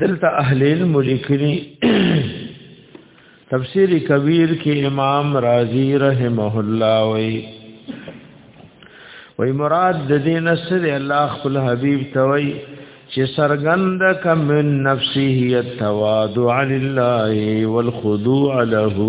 دلته اهل علم لیکلي تفسیر کبیر کې امام رازی رحمه الله وی وی مراد د دین سر الله خپل حبیب توي چې سرګند کم من نفسه التواضع لله والخضوع له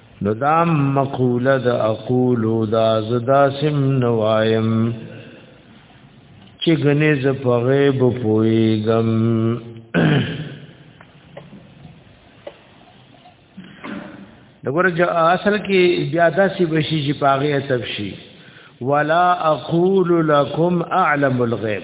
نو دا مقوله د اقول دا زدا سم نوایم چې غنې ز په غیب پويګم دغه چې اصل کې بیا داسې بشي چې پاغه حساب شي ولا اقول لكم اعلم الغيب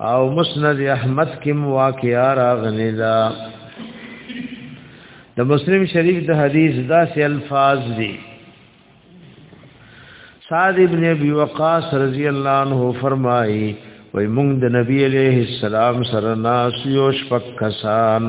او مسند احمد کې واقعا راغلی دا د مسلم شریف د حدیث دا سه الفاظ دي سعد ابن ابي وقاص رضی الله عنه فرمایي وای مونږ د نبی عليه السلام سره ناس یو شپک کسان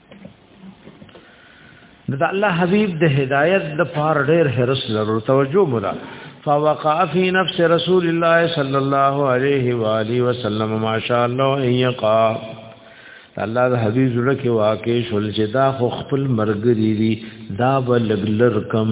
د الله حبيب د هدايت د پار ډېر حرس لرو توجه مرا فوقع في نفس رسول الله صلى الله عليه واله وسلم ما شاء الله ان يقع الله د حبيب زړه کې واقع شول چې دا خو خپل مرګري دي دا بلګلر کم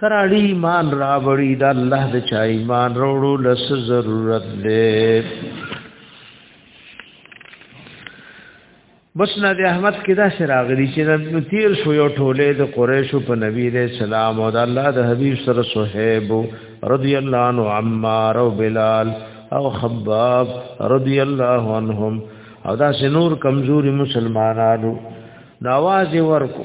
کراړي ایمان راوړي د الله د چا ایمان وروړو لس ضرورت دی مسند احمد کې دا سراغلی چې نو تیر شو یو ټوله د قریشو په نبی له سلام او د الله د حبیب سره صہیب رضی الله عنه عمار او بلال او خباب رضی الله عنهم او دا سنور کمزوري مسلمانانو نواز ورکو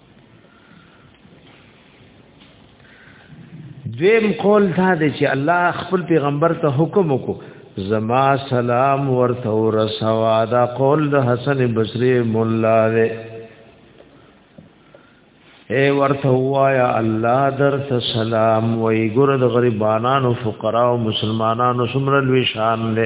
دویم قول دا دی چې الله خپل پیغمبر ته حکم وکړو زما سلام ورته ورسوا دا قول د حسن بصری مولا دی اے ورته وایا الله در ته سلام وای ګور د غریبانو فقرا او مسلمانانو سمره لوی شان له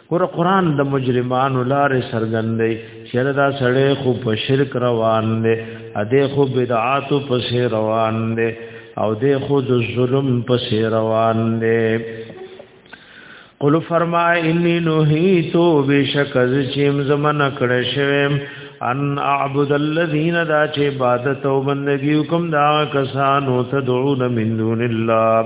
ګور قران د مجرمانو لارې سرګندې چیرې دا سړی خو په شرک روان دی ا دې خو بدعات په سي روان دی او دې خو د ظلم په سي روان دی قل فرما انی نهیتو بشک از چیم زمن کړه شوم ان اعبد الذین دا چې عبادت او بندگی کوم دا کسانو تدعون من دون الله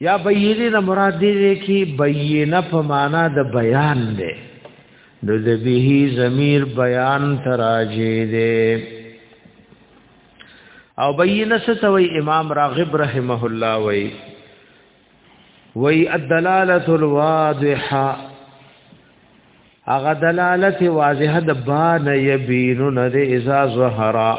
یا بینه نه مراد دی کی بینه په معنا د بیان دی نو د به ضمیر بیان تراجه دی او بینه ستوي امام راغب رحمه الله وی وی الدلاله الواضحه اغه دلالت واضحه د بان یبینون د اذا ظهرا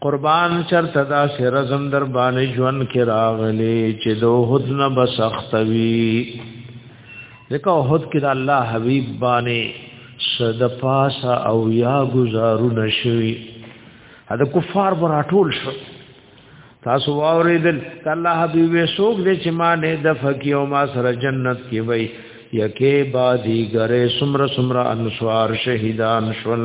قربان چرته دا سرزم در باندې ژوند کې راغلي چې دوه نه بسختوي ځکه هوت کې د الله حبيب باندې صد پاسا او یا گزارو نشوي دا کفار پر اټول شو تاسو واوریدل الله حبيب سوق دې چې ما نه د فقيه او ما سره جنت کې وای یکه بادی غره سمر سمر انصار شهیدان شول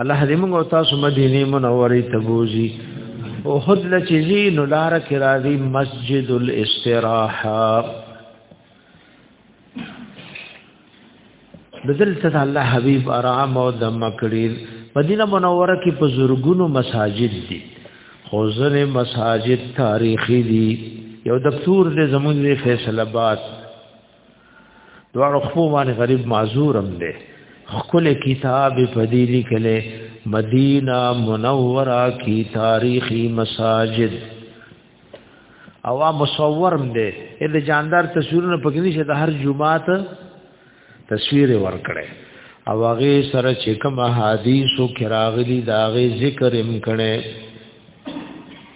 الله دې موږ تاسو مدینه منوره ته بوزي او خود لچزي نو لار کې راځي مسجد الاستراحه بدلته الله حبيب آرام او دم کړی مدینه منوره کې په زورګونو مساجد دي خو ځنه مساجد تاریخي دي یو دکتور دې زمونږ فیصله باد دوه خپل باندې غریب معذور هم دی خپل کتاب په دې لیکلې مدینه منوره کی تاریخی مساجد او مصورم دی د جاندار تصویرونه پکې نشه د هر جمعات تصویر ورکړي او هغه سره چې کوم حدیثو کراغلی دا غي ذکر هم کړي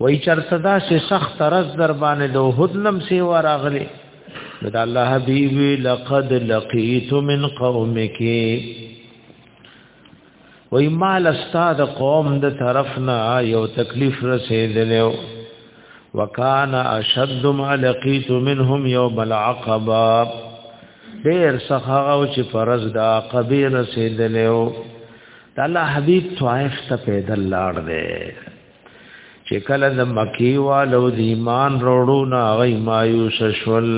وای چرته دا چې سخت رز در باندې د وحد نم سی وراغلی دا الله حبیب لقد لقیت من قومک وای مال استاد قوم د طرفنا یو تکلیف رسیدلو وکانا اشد ما لقیت منهم یوم العقبه ډیر څخه او چې فرض دا قبیر رسیدلو د الله حبيب طائف ته پیدل لاړ دی چې کله د مکی والو د ایمان وروړو نه غي مایوس شول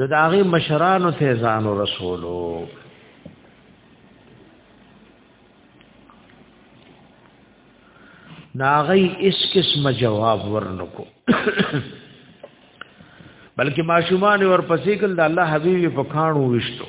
د داغي مشرانو ته ځان رسولو ناغی اس قسم جواب ورنکو بلکې ماشومان ورپسې کل د الله حبيب په کانو وشتو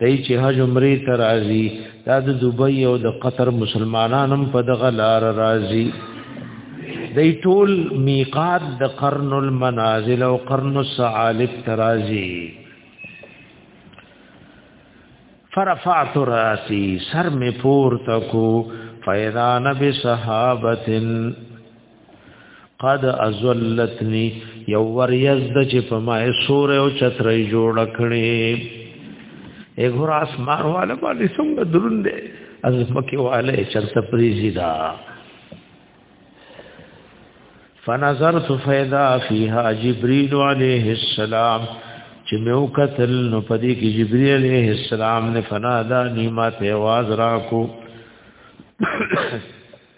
دای چې حج عمره ته راځي دا د دوبۍ او د قطر مسلمانانم په دغه لار راځي دای ټول میقات د قرن المنازل او قرن السعالب ترازی فرفعت راسی سر می پور تکو فیضان بی صحابتن قد ازلتنی یو ور یزد چې په ما سور او چترې جوړ کړي اګور اسمان والا باندې څنګه دروند از مکه والے چرته پریزی دا فنظرت فیدا فیها جبريل علیه السلام چې مې وکتل نو پدې کې جبريل عليه السلام نه فنا دا نیمه ته आवाज راکو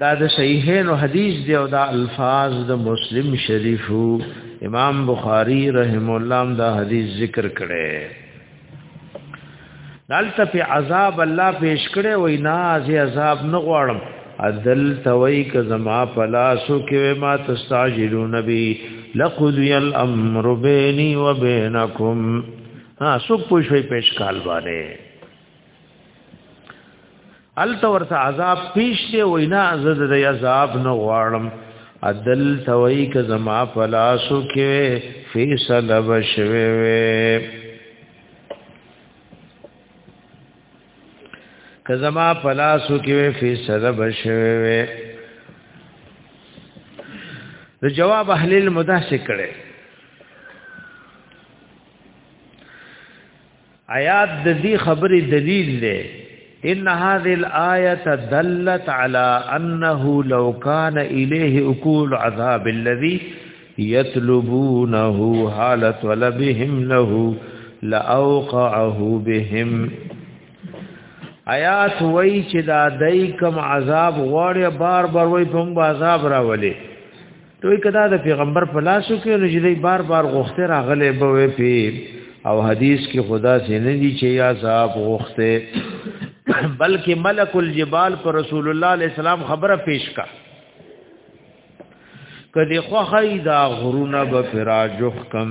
دا د صحیحین حدیث دی او دا الفاظ د مسلم شریف امام بخاری رحم الله دا حدیث ذکر کړي دلته په عذاب الله پیش کړي وای نه از عذاب نه غواړم عدل توي ک زما پلاسو کې ما تستاجلو نبی لقضی الامر بیني وبینکم ها سو پوښوي پیش کال باندې الته ورته عذاب پیش دی وینا زد د عذاب نه غواړم عدل توي ک زما پلاسو کې فیصله بشوي وي ک زما پلاسو کې فیصله بشوي وي د جواب اهل المداسه کړي آیات د دې خبرې دلیل دی ان هذه الايه دلت على انه لو كان اليه اكل عذاب الذي يطلبونه حال طلبهم له لاوقعه بهم آیات وای چې دا دای کم عذاب غواړي بار بار وای په عذاب راولي دوی کدا د پیغمبر په لاسو کې رجلی بار بار غوخته راغله به پی او حدیث کې خدا سي نه دي چې یا صاحب غوخته بلکې ملک الجبال پر رسول الله علیه السلام خبره پیش کا کدی خوخی دا غرونه به فراجخ کم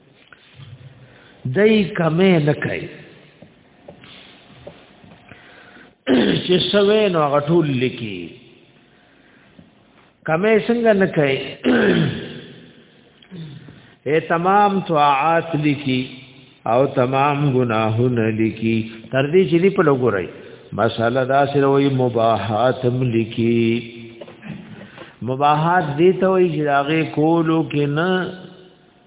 دای کمه نه کوي چې سوي نو غټول لکی کمه څنګه نه کوي اے تمام طاعات لکی او تمام گناهونه لکی تر دې چې دی په لګورای مساله دا سره وي مباحات هم لکی مباحات دې ته وي چې هغه کولو کې نه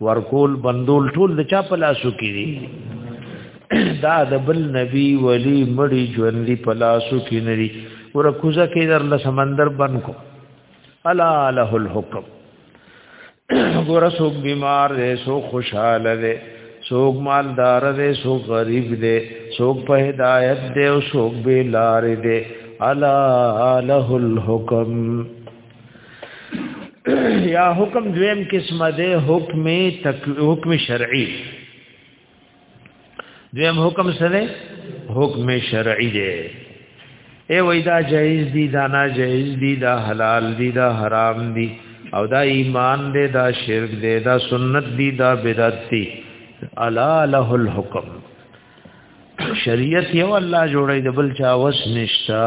ورکول بندول ټول د چا په لاسو کې دي دا د بل نبی ولی مړی ژوندۍ په لاسو کې نه دي ورکوزه کې در له سمندر بن کو الا له الحكم ګور سوق بیمار دی سو خوشاله دی سوق مالدار دی سو غریب دی سوق په هدایت دی او سوق بیلار دی الا له الحكم یا حکم دویم قسمه ده حکم تک حکم شرعی دویم حکم سره حکم شرعی ده اے وای دا جایز دی دا ناجایز دی دا حلال دی دا حرام دی او دا ایمان دی دا شرک دی دا سنت دی دا بدعت دی الا له الحکم شریعت یو الله جوړی د بل چا وس نشتا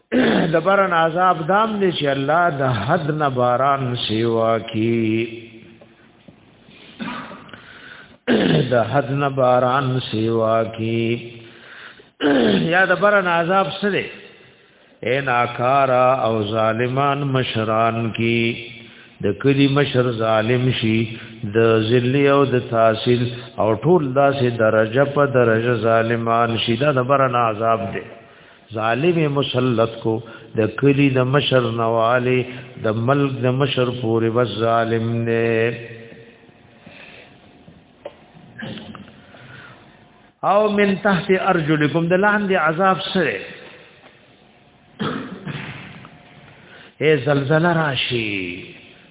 د برن عذاب دام دې چې الله د حد نه باران سیوا کی د حد نه باران سیوا کی یا د برن عذاب سره اے ناکارا او ظالمان مشران کی د کلی مشر ظالم شي د ذل او د تحصیل او ټول داسې درجه په درجه ظالمان شي دا د برن عذاب دی ظالم مسلط کو د کلی د مشر نواله د ملک د مشر پورې بس ظالم نه او من تحت ارجلکم د لاندې عذاب سره اے زلزلہ راشی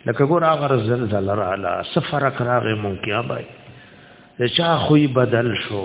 لکه ګور هغه زلزلہ را لا سفر کراغه مونږه بای د چا خوې بدل شو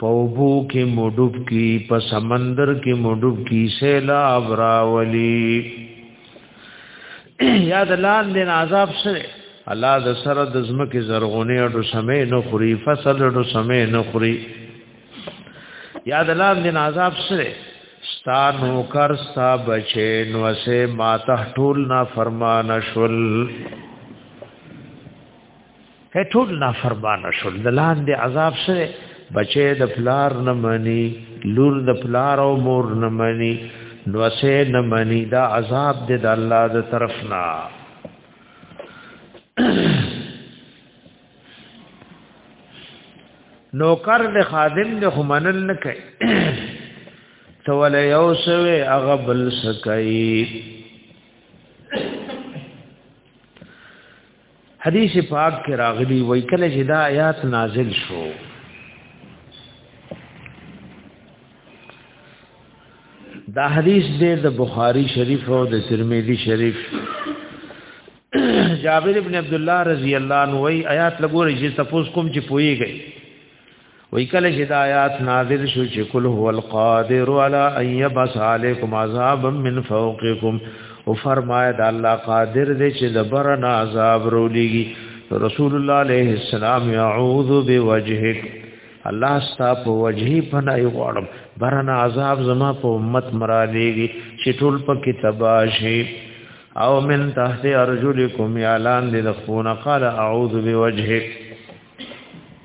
په وبو کې موډوب کی په سمندر کې موډوب کی سیلاب راولي یاد لان دین عذاب سره الله د سره د زمکه زرغونه اډو سمې نه خوري فصل اډو سمې نه خوري یاد لان دین عذاب سره ستا نو کر ستا بچې نو سه ما ته ټول نا فرمان شول هي ټول نافرمانه شول د لاندې عذاب سره بچې د پلار نه مني لور د پلار او مور نه مني نو سه نه مني دا عذاب دې د الله د طرف نه نوکر د خادم د خمنل نه کوي تو ول یو سوي هغه بل سکي حدیث پاک کې راغلی وای کله چې دا آیات نازل شو دا حدیث دې د بخاری شریف او د ترمذی شریف جابر ابن عبد الله رضی الله عنه وای آیات لګورې چې تاسو کوم چې پويږئ وی کله چې آیات نازل شو چې کل هو القادر علی ان یبس علیکم عذابا من فوقکم او فرمایا د الله قادر دې چې د برن عذاب رولېږي رسول الله علیه السلام اعوذ بوجهک الله ستا په وجهي پناه غواړم برن عذاب زما په امت مرا لېږي چې ټول په کتاباشي او من تحت ارجلکم یالان لخونه قال اعوذ بوجهک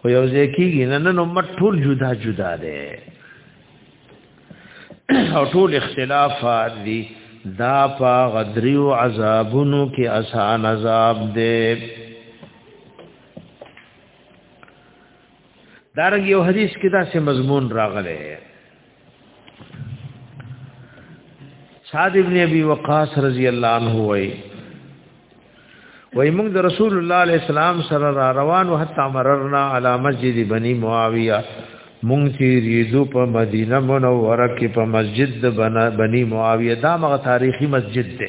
خو یو ځای کېږي نه نن امت ټول جدا جدا دی او ټول اختلافات دي دا په غدریو عذابونو کې اسان عذاب دی دارنګ یو حدیث کې دا سه مضمون راغلی سعد ابن ابي وقاص رضی الله عنه وای وای موږ د رسول الله علیه السلام سره را روان او حتی مررنا علی مسجد بنی معاویه مونږ چې ریزو په مدینه منوره کې په مسجد بنی معاویه دا مغه تاریخي مسجد ده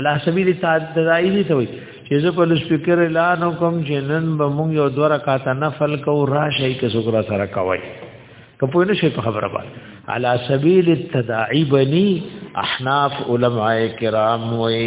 علا سبیل تدائی دی توی چې زه په سپیکر اعلان وکم چې نن به مونږ یو دوه رکعات نفل کو راشي که څوګرا سره کوي که په نشه په خبره باندې علا سبیل التداعی بنی احناف علماء کرام وی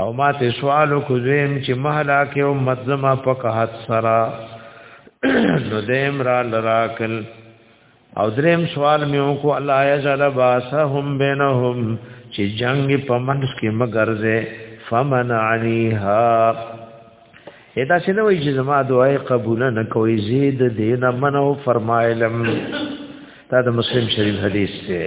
او ما ته سوال کو زم چې مهلا کې امت زما په قحط سرا نو دیم را لراکل او دریم سوال مې وکړو الله یجل باسهم بینهم چې جنگ په منځ کې مګرځه فمن عنیها ادا چې نو چې زما دعای قبول نه کوي زید دین منو فرمایلم دا د مسلم شریف حدیث دی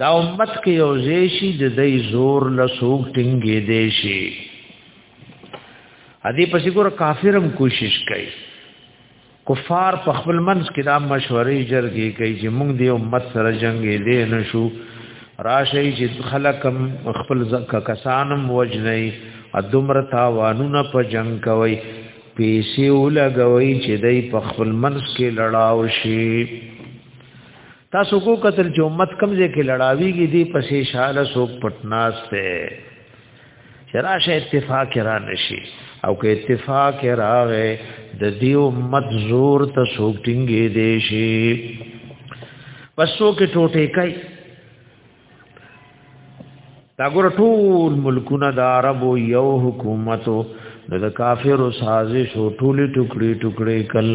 دا امت کې یو زیشي د دې زور له سوق ټینګې دی شي ا دې پسې ګور کافرم کوشش کوي کفار په خپل منځ کې دا مشورې جرګې کوي چې موږ دې امت سره جنگې دې نشو راشي چې خلکم خپل زکه کسانم وجنې ادمر تاوانونه په جنگ کوي پیسې ولګوي چې دای په خپل منځ کې لړاو شي تاسو کو قتل چې امت کمزې کې لړاویږي دی پسې شاله سو پټناس ته شراشه اتفاق را نشي او که اتفاق راغې د دې امت زور ته سوکټینګې دی شي پسو کې ټوټه کوي دا ګور ټول ملکونه د عربو یو حکومت نو د کافر سازش او ټولي ټوکړي ټوکړي کل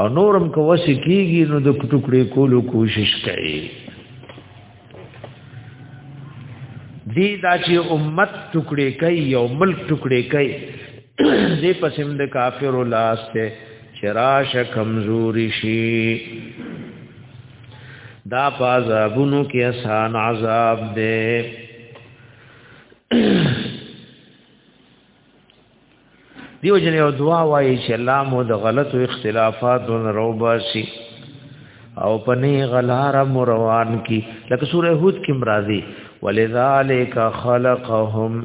او نورم کو وس کیږي نو د ټوکړي کولو کوشش کوي دی دا چې امت ټوکړي کوي یو ملک ټوکړي کوي دې پسیم د کافر لاس ته چراش کمزوري شي دا پازابونو کې آسان عذاب دی دیو جن یو دعا وایي چې الله مو د غلطو اختلافاتو نه روباسي او پنی غلار مروان کی لکه سوره هود کې مرادي ولذالک خلقهم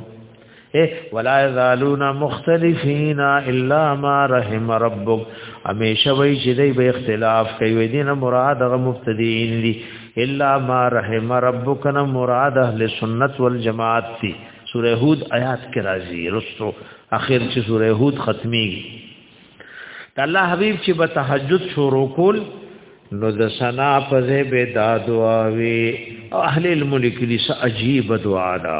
اے ولا یزالون مختلفین الا ما رحم ربک همیشه وی چې دی به اختلاف کوي دین مراد غ مبتدیین دی الا ما رحم ربک نه مراد اهل سنت والجماعت دی سورہ هود آیات کې راځي رستو اخر چې سورہ هود ختميږي د الله حبيب چې به تهجد شروع کول نو د سنا په ځای به دا دعا وی اهل الملک دي څه عجیب دعا ده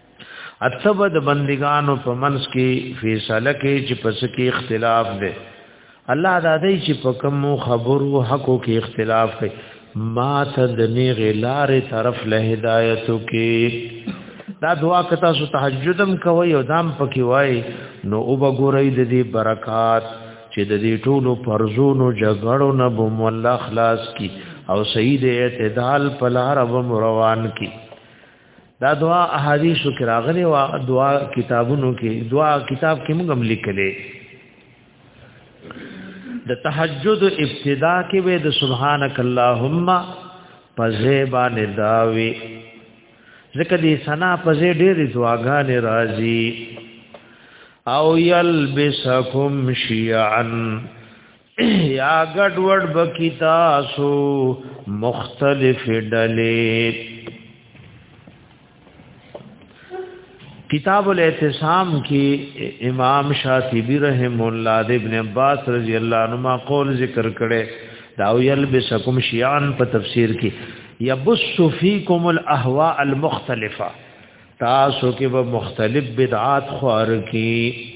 اتبه د بندگانو په منس کې فیصله کې چې پس کې اختلاف دی الله دا دی چې په کوم خبرو حقو کې اختلاف کوي ما ته د نیغې لارې طرف له هدایتو کې دا دعا که تاسو تهجدم کوئ او دام پکې وای نو او بګورئ د دې برکات چې د دې ټولو فرزونو جګړو نه بم الله خلاص کی او سید اعتدال په لار و روان کی دا دعا احادیث کې راغلي او دعا کتابونو کې دعا کتاب کې موږ هم لیکلې د تهجد ابتدا کې وې د سبحانك اللهم پزیبا نداوي ځکه دې سنا پزې ډېرې دعاګانې راځي او یلبسکم شیعا یا ګډ وډ بکی تاسو مختلف ډلې کتاب الاعتصام کې امام شاطبی رحم الله د ابن عباس رضی الله عنهما قول ذکر کړي دا یلبسکم شیعان په تفسیر کې یبس فیکم الاهواء المختلفه تاسو کې به مختلف بدعات خوار کې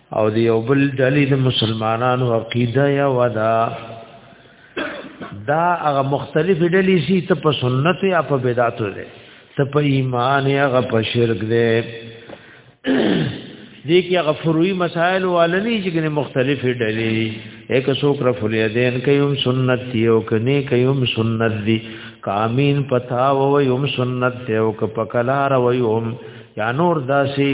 او دی یو بل ډلې د مسلمانانو عقیده یا ودا دا هغه مختلف ډلې سي ته په سنت یا په بدعت ده ته په ایمان یا په شرک ده دې کې هغه فروعي مسائل والني چې ګنې مختلفې ډلې یک څوک رفل یدین کيوم سنت دی او کني کيوم سنت دی کامین پتا و یوم سنت دی او ک پکلار و یوم یا نور داسي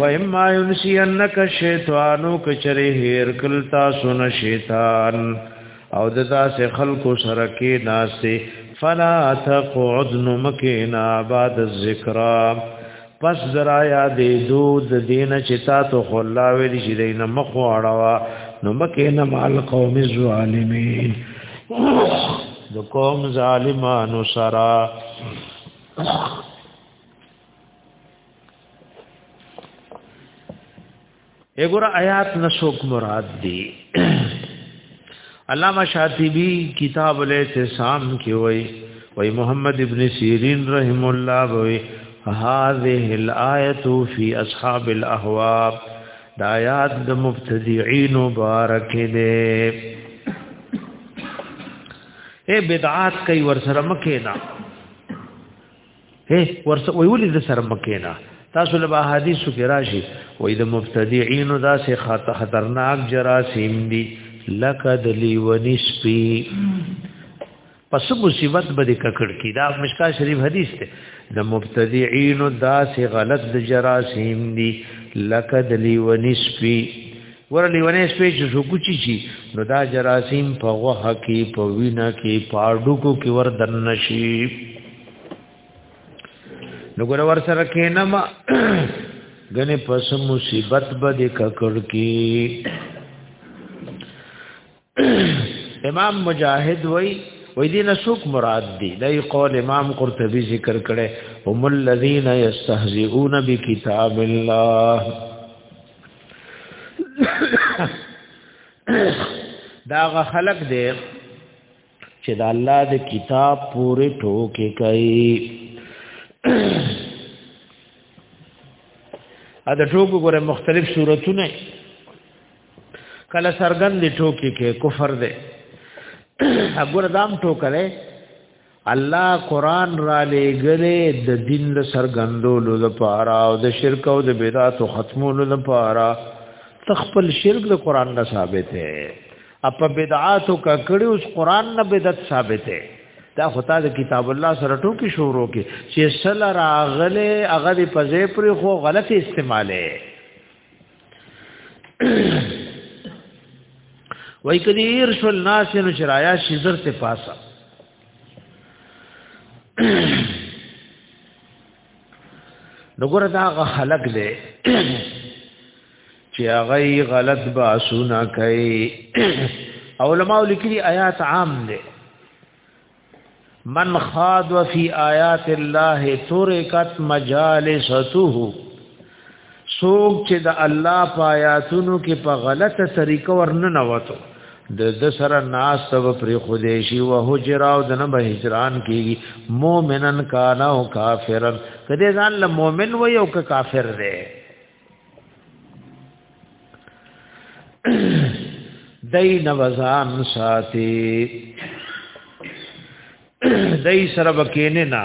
و اما ينسينك الشيطان کچره هیر کل تاسو نه شیطان او د داسې خلکو سره کې ناسې فلا تقعد نمکنا بعد الذکر پس درایا دې دود دین چې تا ته خلا ویل شي دین مخ واړوا نو مکه نه مال قوم الظالمین د قوم ظالمانو سره اګور آیات نسوک مراد دی علامہ شاطبی کتاب الاعتصام کې وای وای محمد ابن سیرین رحم الله وای هذه الايه فی اصحاب الاهواء دا آیات د مبتدعين مبارک دې اے بدعات کوي ور سره مکه نه هي ورسه وی ولې د سر مکینا تاسو له حدیثو کې راشي وې د مبتدعين دا سه خط خطرناک جراثیم دي لکه د لیونی سپي پس مصیبت به د ککړ کی دا مشکا شریف حدیث ته د مبتدعين دا سه غلط د جراثیم دي لکه د لیونی سپي ور لیونی سپي چې شو کوچی شي نو دا جراثیم په غوه کې په وینا کې پاړو کو کې ور دن نشي نو ګور ور سره کینم غنه پس مصیبت به د ککړ کی امام مجاهد وای وای دین سوک مراد دی دای قول امام قرطبی ذکر کړي هم الذین یستهزئون بکتاب الله دا غ خلق دی چې د الله د کتاب پورې ټوکې کوي ا د ټوکو ګره مختلف صورتونه کله سرګند دی ټوکی کې کفر دی اګور دام ټوکلې الله قران را لېګلې د دین د سرګندولو لپاره او د شرک او د بدعت ختمولو لپاره تخپل شرک د قران نه ثابت دی اپ بدعات او ککړی اوس قران نه بدعت ثابت ہے دا خدا د کتاب الله سره ټوکی شروع کی چې سل راغله هغه دی په ځای پر خو غلط استعماله وای کدی ارشل ناس نو شرایا شزر ته پاسه نو ګره دا غ خلق دی چې هغه غلط باسونه کوي علماء لیکلي آیات عام دي من خاض فی آیات الله ترکت مجالسته څوک چې د الله په آیاتونو کې په غلطه طریقه ورننه وته د د سره ناس سب پر خودیشی و هجراو د نه به هجران کیږي مؤمنن کان او کافرن کله ځان له مؤمن و یو که کافر دی دای نوزان ساتي دای سره بکینه نه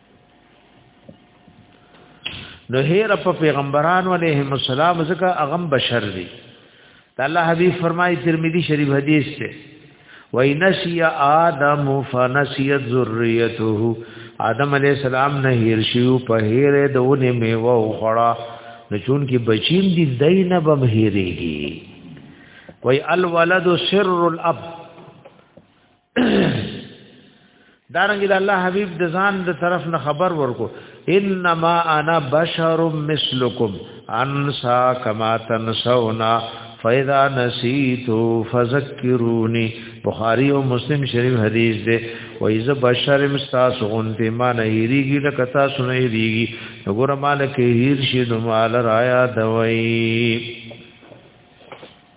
نو هیر په پیغمبران علیهم السلام ځکه اغم بشر دی الله حبیب فرمایي ترمذی شریف حدیث ته وای نسی آدم فنسیت ذریته آدم علیہ السلام نه هیر شیو په هیر دونه میوه وخړه نو چون کې بچیم دی دینه بم هیریږي وای الولد سر الاب دارنګ د الله حبيب د ځان د طرف نه خبر ورکو انما انا بشر مثلكم انسا کما تنسونا فاذا نسيت فذكروني بخاری او مسلم شریف حدیث دی و ایز بشر مستاس غنتی ما نه هیریږي لکه تاسو نه هیریږي وګوره مال کې هیر شي نو مال رایا دوي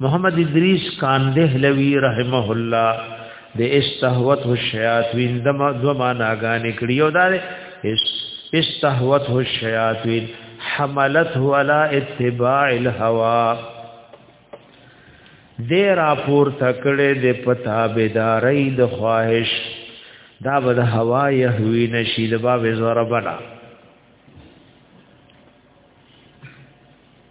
محمد ادریس کانده لوی رحمه الله د استهوت الشیاطین د دو معنا غانې کړی او دا استهوت الشیاطین حملته علی اتباع الهوا د راپور تکړه د پتا بيداري د خواهش دا بد هوا يهوي نشي د باب زربنا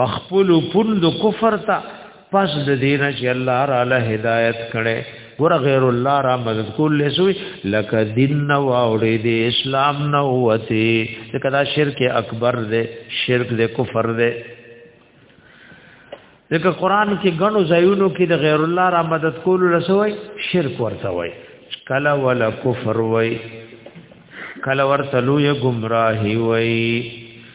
په خپل پوند کفر ته پس د دینه چې الله را له هدایت کړي ګور غیر الله را مدد کول لسوي لکه دین نو اوړي دي اسلام نو وتی لکه دا شرک اکبر دی شرک دی کفر دی لکه قران کې غنو زایونو کې د غیر الله را مدد کول لسوي شرک ورته وای کلا ولا کفر وای کلا ورته لوی گمراهي وای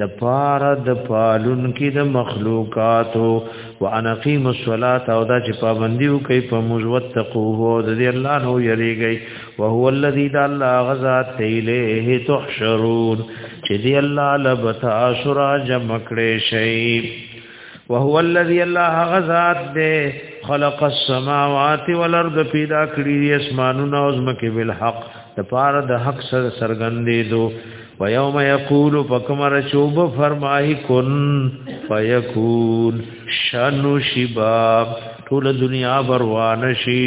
د پار د پالون کې د مخلوقاتو وانا قیم الصلاه او دا چې پابندیو کوي په موږ وتقوه او د الله نو یریږي او هو الذی د الله غزا تیله تحشرون چې دی الله لبتا شرا جمع کړي شي وهو الذي الله غزاد ده خلق السماوات والارض پیدا کړی دی اسمانونه او زمکه بل حق د پاره د حق سره سرګندې دو و یوم یقول فکمر شوب فرمای کن فیکون شنو شباب ټول دنیا بروان شي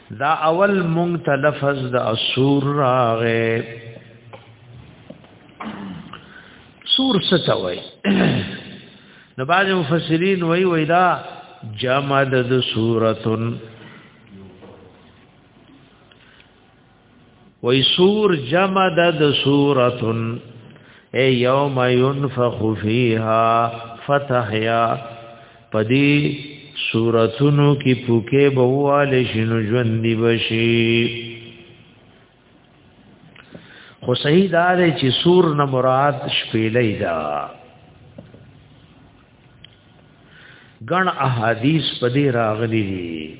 دا اول مونږ ته لفظ د اسور راغې سور ستوي نو بعض مفسرین وای وای دا جمع د سورتن وای سور جمع د سورتن ای یوم ينفخ فیها فتحیا پدی سورتونو کی پوکه بواله شنو ژوند دی بشی خو صحیح دا دی چې سور نه مراد شپېلې دا ګڼ احادیث پدی راغلی دی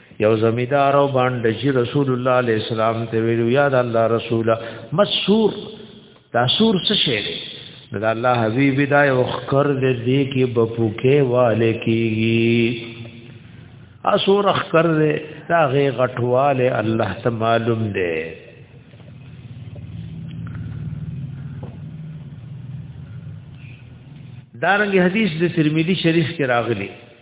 یو زمیدار او باندې چې رسول الله علیه السلام ته ویلو یاد الله رسوله مسور دا سور څه شی دی دا الله حبیب دا یو خکر دې دې کې بپوکې والے کیږي اسور خکر دې دا غي غټواله الله ته معلوم دی دارنګ حدیث د ترمذی شریف کې راغلی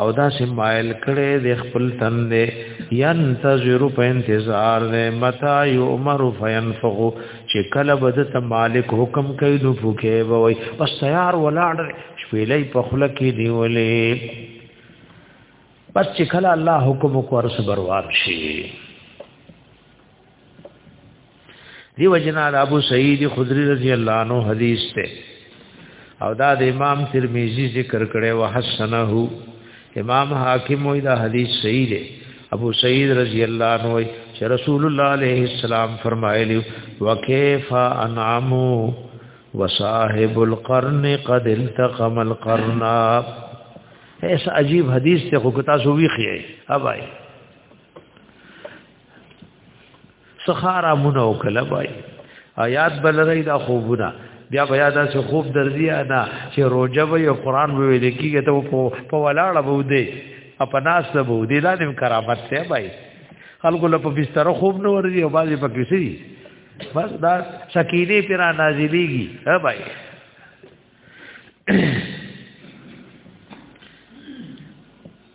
او دا سمایل کړي د خپل تن دې ينتظر په انتظار دې متا یؤمر فینفغ چې کله بد ته مالک حکم کوي نو فکه وي بس تیار ولاړ شپېلې په خپل کې نیولې بس چې کله الله حکم کو ارس بروار شي دی وجنا د ابو سعید خدری رضی الله عنه حدیث ته او دا د امام ترمذی ذکر کړي او حسنه امام حاکم وی دا حدیث صحیح دی ابو سعید رضی الله عنه وی چې رسول الله علیه السلام فرمایلی وکيف انعام وصاحب القرن قد التقم القرن ایسا عجیب حدیث ته خو کتا سو ویخی اوبای سخارا مونو کله بای آیات بلری دا خوبونه بیا بیا دا څه خوب درځي انا چې روزه به یو قران به ویل کیږي ته په ولاړه به ودی په ناس به ودی دا نیم کرامت ته بای خلکو له په بستر خوب نه ورځي او باندې پکې سي بس دا سکینه پر نازلېږي ها بای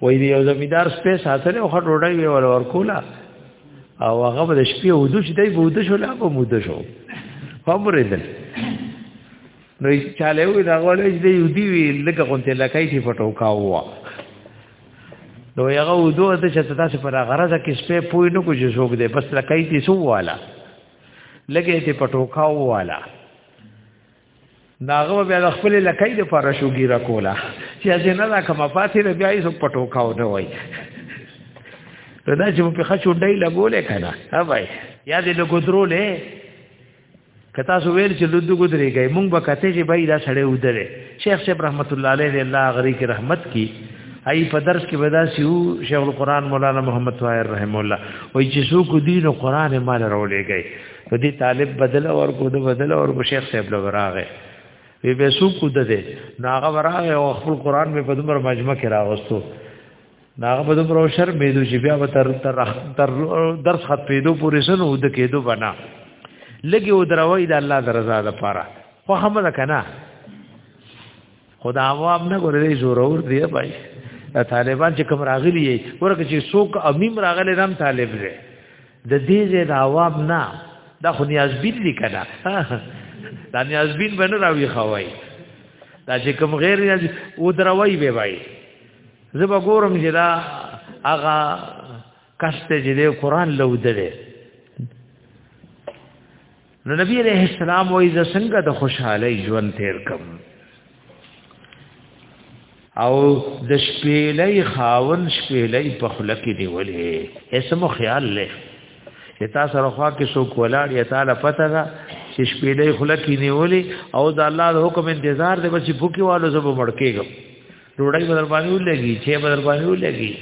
وای دی یو زمیدار سپه ساتل او خټ وډای وی ور ورکولا او هغه به شپې ودو چې دای بوده شو لا به موده شو خبرې ده نو چاله وی دا غوړې دې یو دی وی لکه کوم ته لکای چې پټو کاوه نو هغه ودو ته چې تاسو پر غرضه کې سپه پوی نو کوجه شوګ دې بس لکای دې سو والا لګې دې پټو کاوه والا داغه بیا د خپل لکای د پر شوګیره کولا چې ازنه دا کومه پاتې نه بیا یې سو پټو کاو نه وای دا چې په خچو ډای لګولې کنه ها بھائی یا دې لګو درولې کتا سو ویل چې لودو ګدري گئی مونږ به کته چې بھائی دا سړې ودره شیخ صاحب رحمت الله علیه دې الله غری کی رحمت کی ای په درس کې ودا سیو شیخ القرآن مولانا محمد طاهر رحم الله وای چې څوک دین او قرآن مال راولې گئی په دې طالب بدل اور کو د بدل اور کو شیخ صاحب له راغه وی به سو کو ده ده ناغه وراغه او خپل قران په دمر مجمع کې راغستو ناغه په دمر شر مې دو چې بیا به تر تر تر درس خط پیدو پورې سنو د کېدو بنا لګي او دروي د الله درزا ده پاره خو هم ده کنه خدا عوام نه ګورې زورور دی بای طالبان چې کوم راغلي ورکه چې څوک امیم راغلي نام طالب دی د دې زې د عوام نه دا خو نیاز بیل لیکلا دا نیاز بیل باندې راوي خوای دا چې کوم غیر نیاز او دروي به وای زه به ګورم چې دا هغه کشته چې د قران لودلې نو نبی عليه السلام وایي ز څنګه د خوشحالي ژوند تیر کوم او د شپېلې خاون شپېلې په خله کې دی ولې اسمو خیال لې چې تاسو رخوا کې سو کولاړ یا تعالی پته ده چې شپېلې خله کې نیولې او د الله د حکم انتظار دی بس پوکي والو زبو مړکېږم ډوډۍ بدر باندې ولګي چې بدر باندې ولګي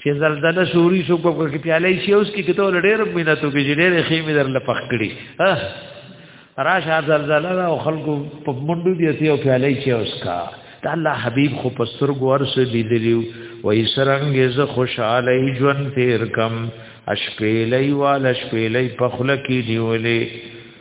چې زلزلہ شوري شو کو کې پیالې شي اوس کې کته لډېر مینه تو کې ډېر خېمې در لپخ کړي راشه زلزلہ او خلکو په منډو دي او پیالې شي اوس کا د الله حبيب خو په سترګو ورس لیدلی وای سرنګ ز خوشاله ژوند تیر کم اشپېلې وال اشپېلې په خله کې نیولې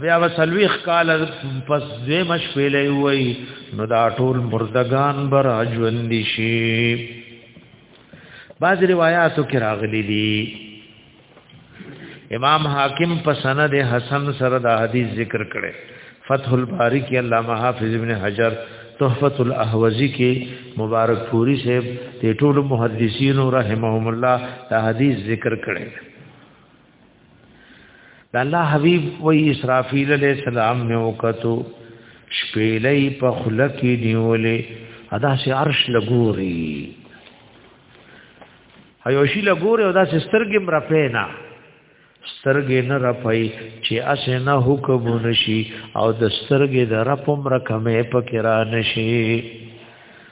بیا وسلویخ کال پس دوی مشپیلی وی نو دا ټول مردگان بر اجوند شي بعض روایاتو کې راغلي دي امام حاکم په سند حسن سره دا حدیث ذکر کړي فتح الباری کې علامه حافظ ابن حجر تحفت الاحوزی کې مبارک پوری صاحب ته ټول محدثین رحمهم الله دا حدیث ذکر کړي د الله حبيب و اسرافیل علیہ السلام مې وکتو شپېلې په خله کې نیولې ادا سي عرش لګوري هيوشي لګوري ادا سي سترګې مرپې نه سترګې نه رپي چې اسه نه حکم نشي او د سترګې د رپم رقمه پکې را نشي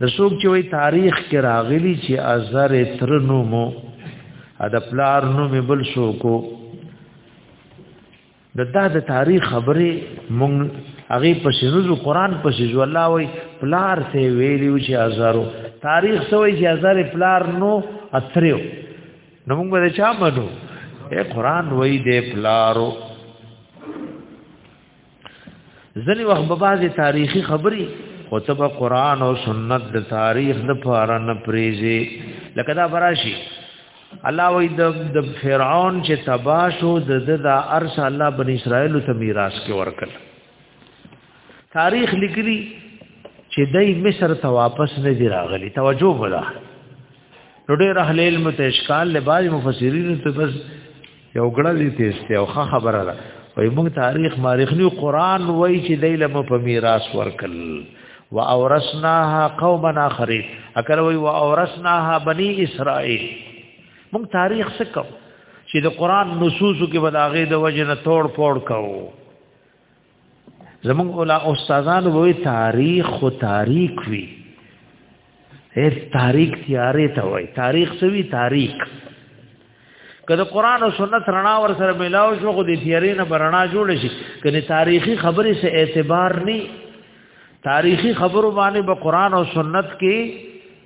د څوک چې وی تاریخ کې راغلی چې ازر تر نو مو د پلار نو مې بل شو کو د دا د تاریخ خبره مونږ هغه په شنو قرآن په شجو الله وی پلار سه ویلیو چې ازارو تاریخ سوې چې ازار پلار نو اتریو نو موږ به چا منو اے قرآن وی دې پلارو ځنی وخت به بعضی تاریخی خبري او ته به قران او سنت د تاریخ د پاره نه پریزي لکه دا براشي الله وی د فرعون چې تباشو د د ارس الله بن اسرائیل ته میراث کې ورکړ تاریخ لیکلی چې دای مصر ته واپس نه دی راغلی توجه وکړه نو ډېر اهل علم ته اشکال له بعض مفسرین ته بس یو ګړه دي تیسته او خبره ده وای موږ تاریخ مارخ نیو قران وای چې دای له په میراث ورکل و اورثناها قوما اخرین اکل وای و اورثناها بنی اسرائیل موږ تاریخ څه کو چې د قران نصوصو کې بداغه د وجه نه توڑ پوڑ کو زمونږ اولا استادان وې تاریخ خو تاریخ وی هیڅ تاریخ تیارې ته وای تاریخ سوي تاریخ کله قران او سنت رڼا ور سره ملاو شو خو د تیارې نه برنا جوړ شي کله تاریخي خبرې سه اعتبار نه تاریخي خبرو باندې به قران او سنت کې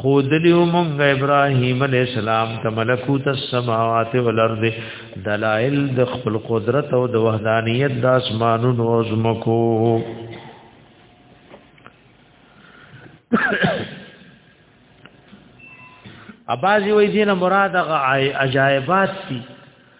خودلیو مونږ ابراهیم علی السلام ته ملکوت السماوات والارض دلائل د خپل قدرت او د وحدانیت د اسمانونو او زمکو اباځي وای دینه مراد هغه عجایبات دي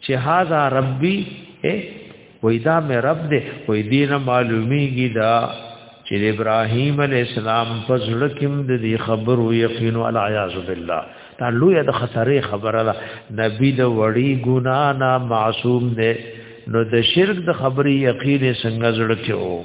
چې هاذا ربي اے وای دا مې رب دې وای دینه معلومیږي دا چې ابراهیم علی السلام په زړه کې د دې خبرو یقین او العیاذ بالله دا لوی د خطرې خبره ده نبی د وړي ګنا نه معصوم دی نو د شرک د خبرې یقین څنګه زړه کې وو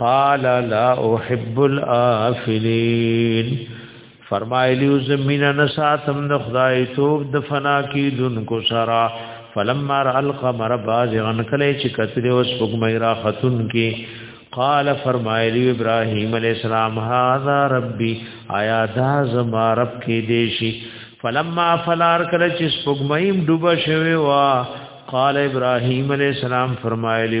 قال لا احب الافلين فرمایلی زمینا نساتم د خدای توب د فنا کی دن کو سرا فلما را القمر بازغا کله چې کتره اوس پګمې را خاتون کی قال فرمایلی ابراهیم علی السلام هاذا ربی آیا دا زما رب کې دیشی فلما فلار کله چې سپګمیم ډوبه شوی وا قال ابراهيم عليه السلام فرمایلی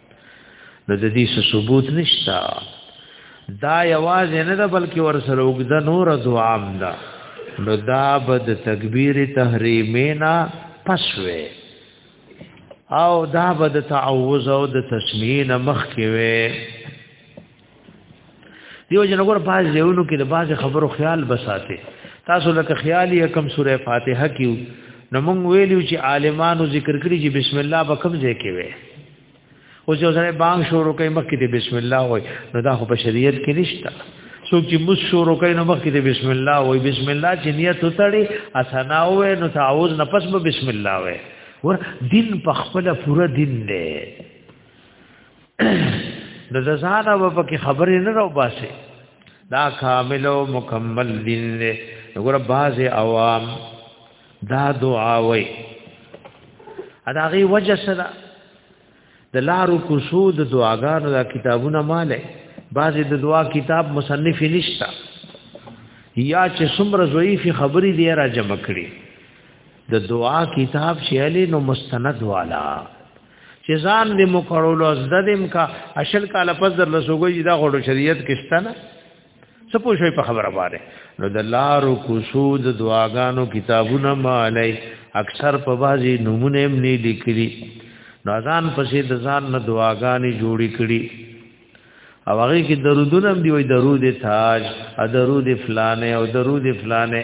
نو د دې څه ثبوت نشته دا یوازې نه ده بلکې ورسره وګد نور دعام ده نو دا بد تکبیر تحریمینا پسوي او دا بد تعوذ او د تسمیه مخ کې وي دیو جن وګور باز دیونو کې د باز خبرو خیال بساته تاسو لکه خیال یې کم سوره فاتحه کیو نو مونږ ویلو چې عالمانو ذکر کړی چې بسم الله په کوم ځای کې وي او چې سره بانګ شروع کوي مخکې ته بسم الله وای نو دا خو په شریعت کې نشته څوک چې مس شروع کوي نو مخکې ته بسم الله وای بسم الله چې نیت وتړي اسنا وای نو تعوذ نه پس به بسم الله وای ور دین په خپل پورا دین دی د ځانه و پکې خبرې نه راو باسي دا کامل او مکمل دین دی وګوره باز عوام دا دعا وای ادا غي وجه سره د لارو کوسو د دعاګانو د کتابونه مالې باز د دعا کتاب مصنف نشتا یا چې څومره ضعیف خبرې دی را جمع کړي د دعا کتاب شیلی نو مستند والا چې ځان دې مکړولو زده دې مکا اشل کال پس در لسوګي دا غوړو شریعت کېشته نه څه پوښوي په خبره باندې نو د لارو کوسود دعاګانو کتابونه مالای اکثر په بازي نمونه هم نه لیکلي نو ځان پسې د ځان نه دعاګانې جوړې کړي او هغه کې درودونه هم دی وای درود تاج ا درود فلانه او درود فلانه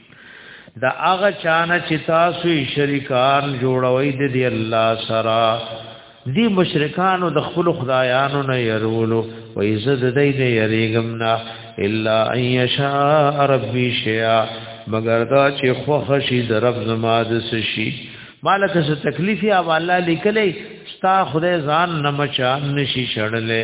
دا هغه چانه چې تاسو یې شریکان جوړوي د دې الله سره دی مشرکانو د خپل خدایانو نه يرولو و عزت دای نه یریګم نه الا ان یشاء ربی شیا مگر دا چې خوخه شي د رب زما د سشي مالک څه تکلیف یا والا لیکلې ستا خدای ځان نه مچا نشي شړلې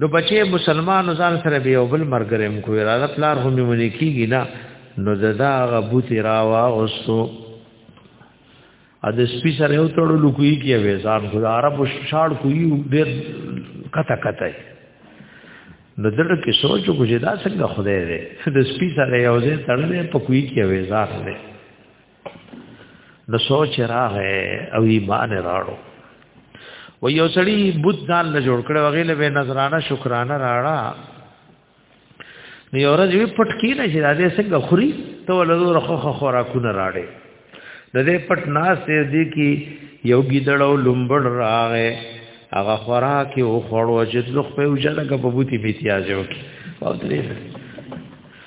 نو بچي مسلمانو ځان سره به یو بل مرګرم کوی را د پلار هم مونږ کیږي نه نو ددا غبوت راوا اوسو ا د سپی سره یو تړو لوکوي کی وې ځان خو عرب شاړ کوي ډېر کته کته نو دغه کې سوچ کو چې دا څنګه خدای دې د سپی سره یو ځای تړلې په کوي کی وې ځان دې نو سوچ راغې او ایمان راړو و یو سړی بوت ځان له جوړ کړو هغه له نظرانه شکرانه راړه نو یو ورځ وی پټ کی نه چې دا دې څنګه خوري ته ولدو رخه خوراکونه راړې د دې پټ ناس دې دې کی یو ګیدړو لومبړ راغې هغه خوراک یو خړو چې لوخ په وجه لګه په بوتي میتیازو کې او دې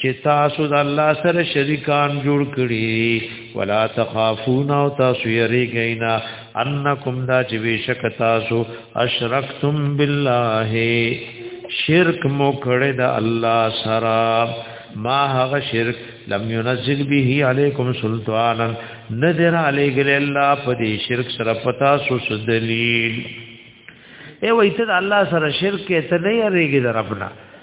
چې تاسو د الله سره شریکان جوړ کړي ولا تخافون او تاسو یریږئ نه انکم دا چې بشک تاسو اشرکتم بالله شرک مو کړی د الله سره ما هغه شرک لم ينزل به عليكم سلطانا نذر عليك الله په دې شرک سره پتا سو دلیل ای وای ته الله سره شرک کې ته نه یریږي در خپل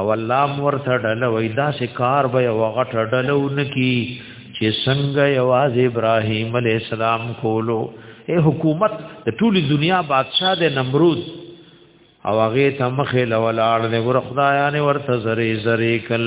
او الله ورته ډله وای دا شکار به وغټ ډلو نکی چې څنګه یواز ابراهیم علی السلام کولو اے حکومت د ټولي دنیا بادشاہ د نمرود او هغه ته مخه لولاړ د ګور خدایانه ورته زری زری کل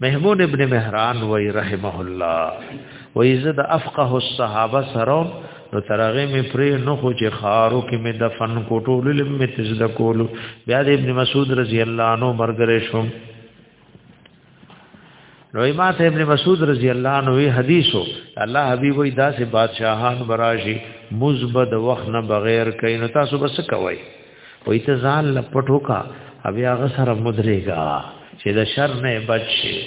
محمود ابن مهران وای رحمه الله وای زه د افقه الصحابه سره نو ترغه می پرې نو خو چې خارو کې می دفن کوټول لم تزد کول بیا د ابن مسعود رضی الله عنه مرګره شوم نو امام ابن مسعود رضی الله عنه وی حدیثو الله حبیب وی داسې بادشاہان براشي مزبد وخت نه بغیر کین تاسو بس کوي وای ته ځان لپټو کا بیا غ سره مدرېګا چې د شر نه بچ شي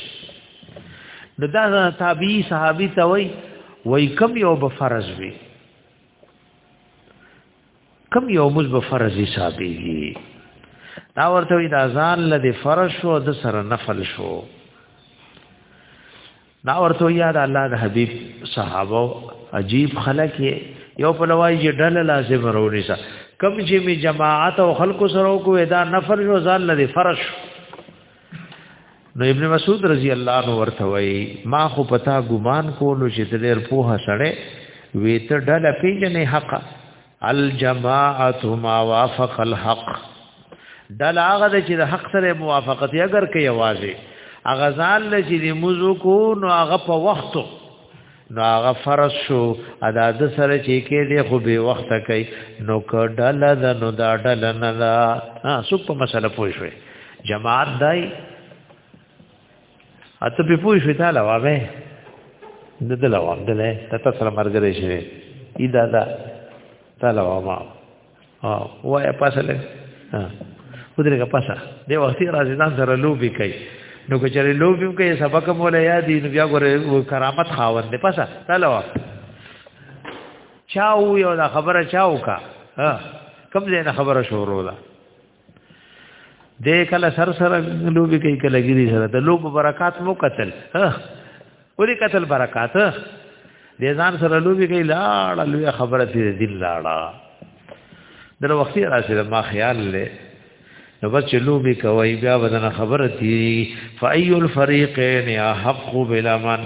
نو دا تابعی صحابي ته وای وای کم یو به فرض وي کم یو مز به فرض حسابيږي دا ورته وای د اذان لدی فرض شو د سره نفل شو دا ورته یاد الله د حبیب صحابه عجیب خلک یو په لوای چې ډل لازم ورونی سا کم چې می جماعت او خلق سره کو ادا نفر جو ځان لري فرش نو ابن مسعود رضی الله عنه ورته وای ما خو پتا ګمان کولو چې تلر په سړې وې ته ډل پیجنې حق الجماعت ما وافق الحق دل هغه د چې د حق سره موافقت اگر کوي واځي هغه ځان له چې د موضوع کو نو هغه په وخت نو هغه فرض شو ادا د سره چې کې دی خو به وخت کوي نو کډل د نو دا ډل نه دا ها سو په مسله پوه شوي جماعت دای اته په پوي شو تعالی وابه د دل واب دل ته تاسو مرګره شي ای دا دا تعالی واب او وای پاسله ها ودرګه پاسه دی وخت راځي ځان سره لوبي کوي نو کچره لوبي کوي سبق مولا یاد دی بیا ګوره کرامت خاور دی پاسه تعالی واب چاو یو دا خبره چاو کا ها کوم ځای نه خبره شروع ده دې کله سر سره لوبي کوي کله ګيري سره د لوب برکات مو قتل ولي قتل برکات دې ځان سره لوبي کوي لاړه لوی خبره دې دل لاړه در وختي راشه ما خیال لې نو بس لوبي کوي بیا ودن خبره تي فاي الفريقين يا حق بلا من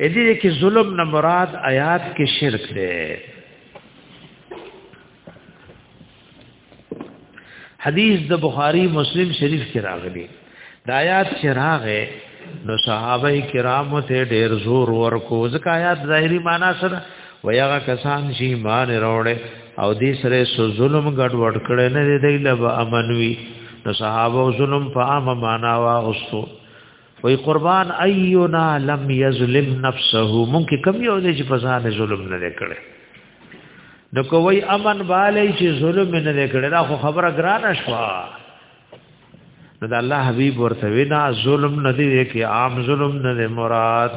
اې دې کې ظلم نه مراد آیات کې شرک دی حدیث د بخاری مسلم شریف کې راغلی د آیات چې راغې نو صحابه کرامو ته ډېر زور ورکو ځکه آیات ظاهري معنا سره ویغه کسان چې ایمان وروړي او دې سره سو ظلم ګډ وډ کړي نه دی لب امنوي نو صحابه او ظلم په عامه معنا واغستو وی قربان ایونا لم یظلم نفسه مونږ کم یو دې چې فزان ظلم نه کړي نو کوي امن والے چې ظلم نه کړي دا خو خبره ګرانه شوه نو د الله حبیب ورته وینا ظلم نه دی کې عام ظلم نه مراد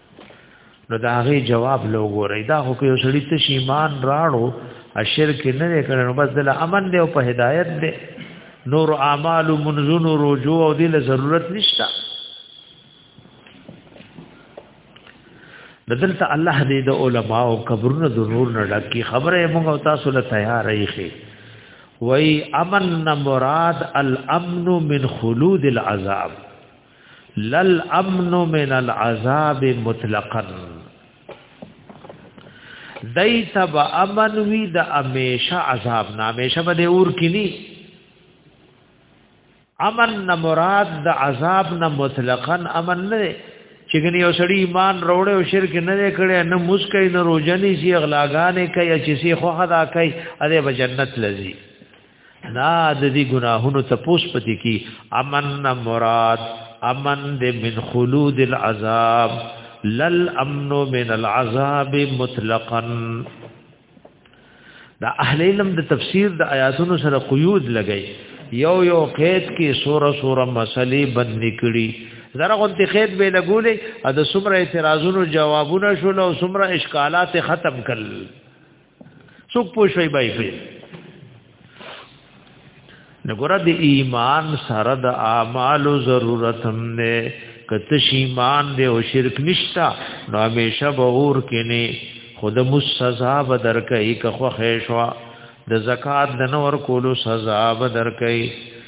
نو دا غي جواب لو ګورې دا خو یو سړی ته ایمان راړو اشرک نه کړي نو بس دل امن دی او په هدایت دی نور اعمال منزون رجوع او دل ضرورت نشتا دلته الله دې د علما او قبرونو د نور نه ډکی خبره موږ تاسو له تیار ایخي وای امن مراد الامن من خلود العذاب لل امن من العذاب مطلقا دیت با امن وی د امیشه عذاب نه امیشه به اور کینی امن نه مراد د عذاب نه مطلقا امن نه چې ګنې یو سړی ایمان وروړي او شرک نه دی کړی نه مسکې نه روزنی سی اغلاګانې کوي چې سی خو حدا کوي اده به جنت لذي نا د دې ګناهونو ته پوس پتی کی امن مراد امن د من خلود العذاب لل امن من العذاب مطلقا دا اهل علم د تفسیر د آیاتونو سره قیود لګی یو یو قید کې سوره سوره مسلې بند نکړي زره غونتی خید به لګولې ا د سمره اعتراضونو جوابونه شول او سمره اشکالات ختم کړل څوک پوښوي بای په نګور د ایمان سره د اعمالو ضرورت هم نه کته شی ایمان دی او شرک نشتا نو همیشه به اور کې نه خود مو سزا به درکې که خو خېشوا د زکات د نور کولو سزا به درکې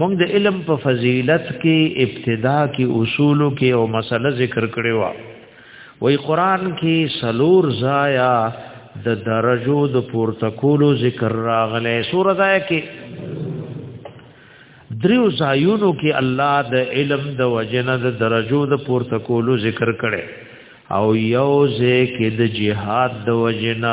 موږ د علم په فضیلت کې ابتدا کې اصول کې او مسله ذکر کړې و وی قران کې سلور زایا د درجو د پورته کولو ذکر راغله سور زایا کې دریو زایونو کې الله د علم د وجنه د درجو د پورته کولو ذکر کړي او یو ځکه د جهاد د وجنه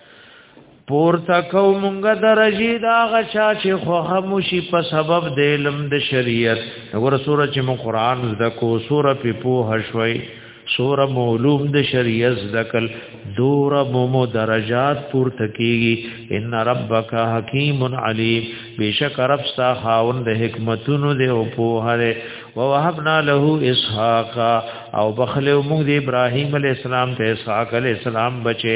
پورته کو مونږه درجی دا غچا چې خو همشي په سبب د علم د شریعت وګوره سوره چې مون قران زده کو سوره په پوه شوي سوره معلوم د شریعت زده کل دور مو درجات پورته کیږي ان ربک حکیم علیم بیشک رب ستا خاوند حکمتونو دی او پوه دی ووهبنا له اسحاق او بخلو موږ د ابراهیم علی السلام ته اسحاق علی السلام بچي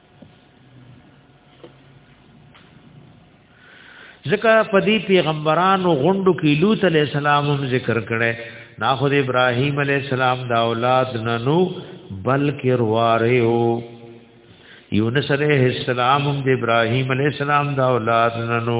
ځکه په دې پیغمبرانو غوندو کې لوط علی السلام هم ذکر کړي نا خود ابراهیم علی السلام دا اولاد ننو بلکې رواره او یونس علیہ السلام هم د ابراهیم علیہ السلام دا اولاد ننو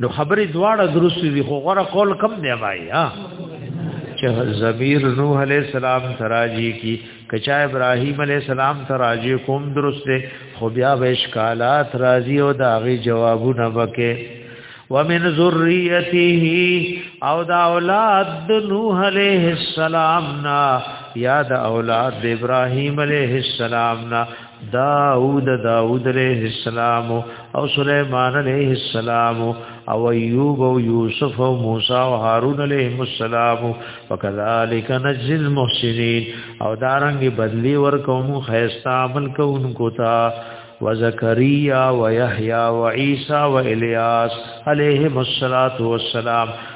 نو خبرې دواړه درست دي خو غره قول کم دی وای ها چې زمير نوح عليه السلام تراجي کی کچا ابراهيم عليه السلام تراجي کوم درست دی خو بیا به اشکالات راځي او دا غي جوابونه وکې ومن ذريته او دا اولاد نوح عليه السلام نا یا دا اولاد ابراهيم عليه السلام نا داود داود علیہ السلام او سلیمان علیہ السلام او ایوب او یوسف او موسی او هارون علیہ السلام وکذالک نجزی المحسنین او دارنګ بدلی ورکوم خیستا عمل کوونکو تا وزکریا و یحیی و عیسی و الیاس علیہ الصلات والسلام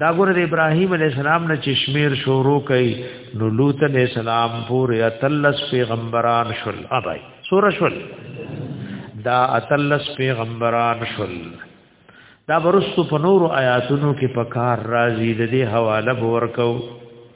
دا ګور د ابراهیم علی السلام نه چشمیر شروع کړي نو لوط علی السلام پورې اتلس پیغمبران شول ابای سور شول دا اتلس پیغمبران شول دا برستو په نورو آیاتونو کې پکار راځي د دې حواله ورکو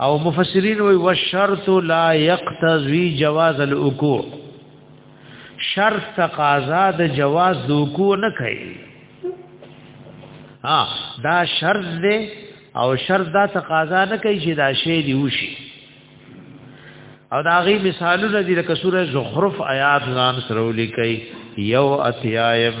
او مفسرین وی والشرط لا يقتضي جواز الوقوع شرط تقاضا د جواز د وقوع نه کوي ها دا شرط دی او شرط دا تقاضا نه کوي چې دا شی دی وشي او دا غي مثالونه دي لکه سوره زخرف آیات ځان سره ولیکي یو اتیایم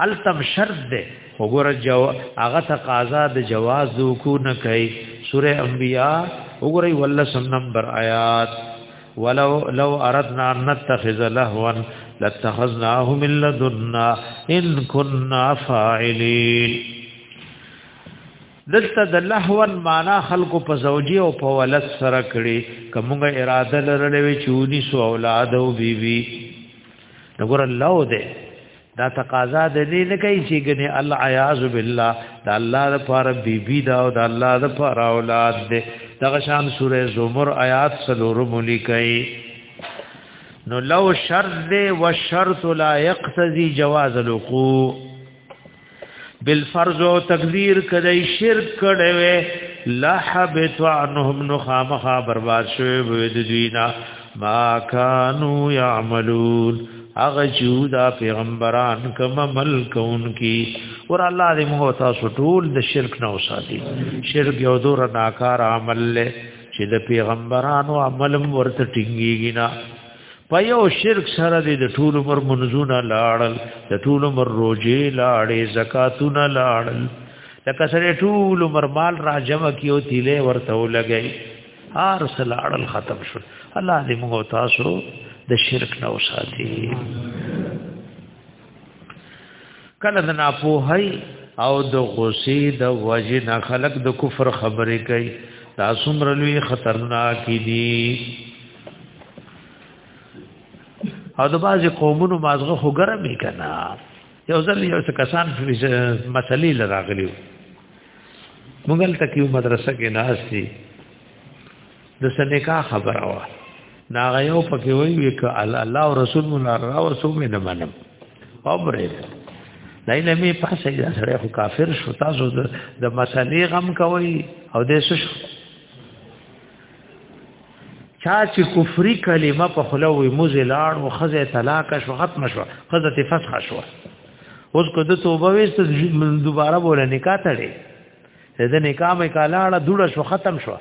التم شرط ده وګوره جو هغه تقاضا د جواز کو نه کوي سوره انبیاء وګوره ول سن نمبر آیات ولو لو اردنا ان نتخذ لهوا لاتخذناه من لدنا ان كنا فاعلين دلته د لهوا معنا خلقو په زوجي او په ولد سره کړي کومه اراده لرلې وي چونی سو اولاد او بیبي بی نګور الله دې دا تقاضا د دې نه کوي چې ګنې الله عیاذ بالله دا الله د پاره بیبي دا او دا الله د پاره اولاد دې دغه شان سوره زمر آیات سلور ملي کوي نو لو شرط دې او شرط لا يقتضي جواز الوقوع بالفرض او تقدیر کدی شرک کړي وي لا حبت عنهم نو خامخا برباد شوی وي د دینا ما کانوا يعملون اغه جودا پیغمبران کوم عمل کون کی ور الله دې موږ تاسو ټول د شرک نه وساتي شرک یو دور ناکار عمل له چې د پیغمبرانو عمل ورته ټینګیږي نه په یو شرک سره د ټول عمر منځونه لاړل د ټول عمر روزي لاړې زکاتونه لاړل لکه سره ټول عمر مال را جمع کیو تیلې ورته ولګي هر سلاړل ختم شو الله دې موږ تاسو د شرک نه وساتي کله د ناپوهي او د غصې د وجه نه خلق د کفر خبرې کوي دا څومره لوی خطرناک دي او د بعضې قومونو مازغه خو ګرم یې که نه یو ځل یو څه کسان مسلې له راغلي مونږ هلته کې مدرسه کې ناست دي د سنکا خبره وا دا غيو پکې وی وی ک الله او رسول مون را او سو مې نه منم اوبره دای نه می پاسه دا سره خو کافر شو تاسو د مسلې غم کوي او د سش چا چې کفري کلمه په خلوي مزلاړ او خزه طلاق شو ختم شو خزه ته فسخ شو اوس کو د توبه وست دوباره بوله نکاح تړي د نکاح مې کالاړه دوړه شو ختم شو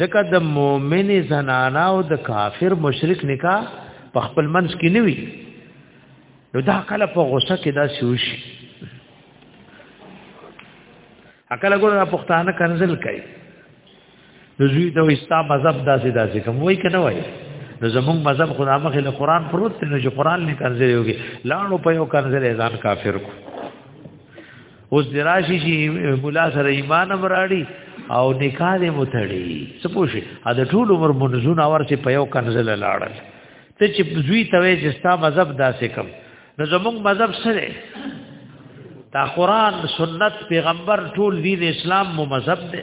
ځکه د مؤمن زنانا او د کافر مشرک نکاح په خپل منځ کې نه وي نو دا کله په غوسه کې دا شوشي اکل ګور پښتانه کنزل کوي نو زوی ته وستا مذهب داسې داسې کوم وای کنه وای نو زمونږ مذهب خدا مخې له قران پروت دی نو چې قران نه کنځلې یوږي لاړو په یو کنځلې ځان کافر کو اوس دراشي شي مولا سره ایمان امراړي او نکاح دې متړي څه پوښي ا د ټول عمر منځونه اور چې په یو کنځل لاړل ته چې زوی ته وې چې ستا مذهب داسې کوم نو زمونږ مذهب سره دا قران سنت پیغمبر ټول دین اسلام مو مذهب دی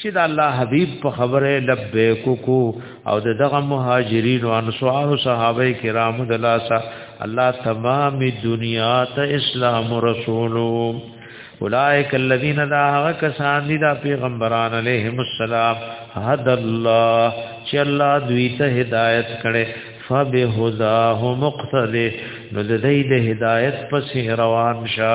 چې د الله حبيب په خبره لبیک کو او د دغه مهاجرین او انصار صحابه کرام د لاسه الله تمام دنیا ته اسلام رسولو اولائک الذین دا هغه کسان دي دا پیغمبران علیهم السلام حد الله چې الله دوی ته هدایت کړي فبهداه مقتدی نو د دې د هدایت پسې روان شه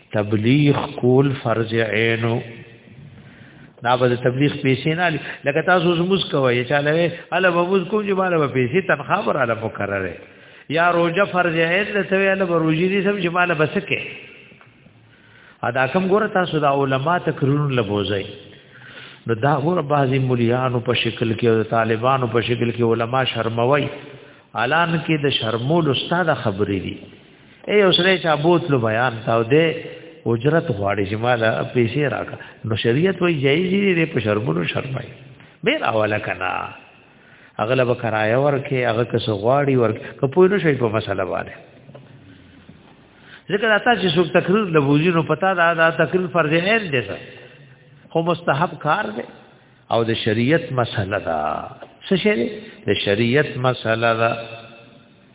تبلیغ کول فرض عینو دا به تبلیغ پیسې نه لکه تاسو زموږ کوی چې له اله به موږ کوم چې مال به پیسې تنخواه پر اله مقرره یا روزه فرض عین له ته اله به روزي دي سم چې مال بسکه ادا کوم ګور تاسو دا علما تکرون لبوزي نو دا ګور بعضی مليانو په شکل کې او طالبانو په شکل کې علما شرموي الان کې د شرمول استاد خبرې دي اے اوسره چا بوتلو بیان تاو دے اجرت غواړي چې مال پیسې راکا نو شریعت وایي جایز دی په شرمونو شرمای به راواله کنا اغلب کرایه ورکه هغه کس غواړي ورکه کپوی نو شي په مسله باندې ځکه دا چې څوک تقریر لبوزي نو پتا دا دا تقریر فرض عین دی خو مستحب کار دی او د شریعت مسله ده څه شی د شریعت مسله ده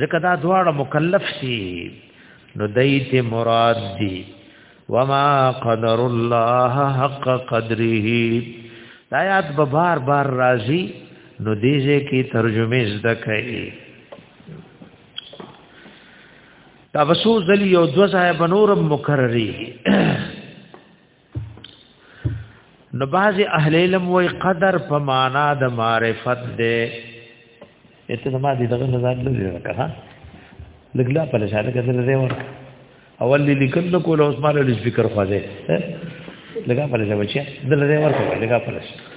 ځکه دا دواړه مکلف شي نو دیت مراد دی وما قدر الله حق قدره آیات به بار بار راځي نو دیږي کی ترجمه زده کوي تاسو ځلی یو دوه ځای بنورم مکرری نو باز اهل علم وای قدر په معنا د معرفت دی اته ما دې دغه نظر لري راکړه لګلا په لشاله کې درې ور اول لیکل نو کول اوس مال لږ فکر خو دې لګا په لشاله بچي درې ور کوي لګا په لشاله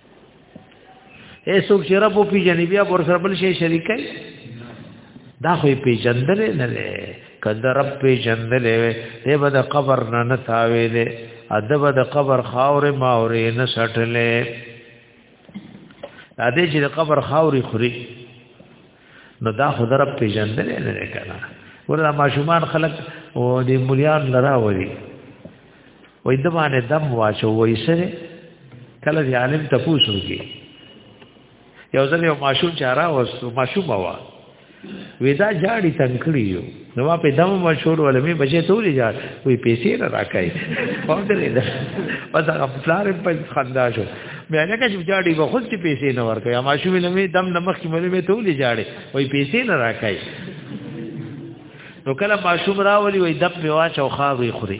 اے څوک چې رب پیژنې بیا ور سره بل شي شریک کوي دا خو پیژندل نه لې کله رب پیژندل دی به د قبر نه نه تاوي دی ادب د قبر خاور ماورې نه سټلې ا دې چې د قبر خاوري خوري نو دا خو در په جندل نه کنه ورته ماشومان خلق او دې مليان لرا وری وې د باندې دم واچو وې سره کله دې عالم ته پوښو کې یو ځل یو ماشوم چارا وسو ماشوم وا ودا جاړي تنکړی یو نو ما په دمو مشهور ولمي بچې ته ولې جار وی پیسې نه راکای او درې ده پس هغه پلار په خندا شو مې نه کښ بچاړي به خود ته پیسې نه ورکای ما شو مې مې دم نمخ کې مې ته ولې جاړي وی پیسې نه راکای نو کله ما شوم راولي وی دپ په واچ او خاوي خوري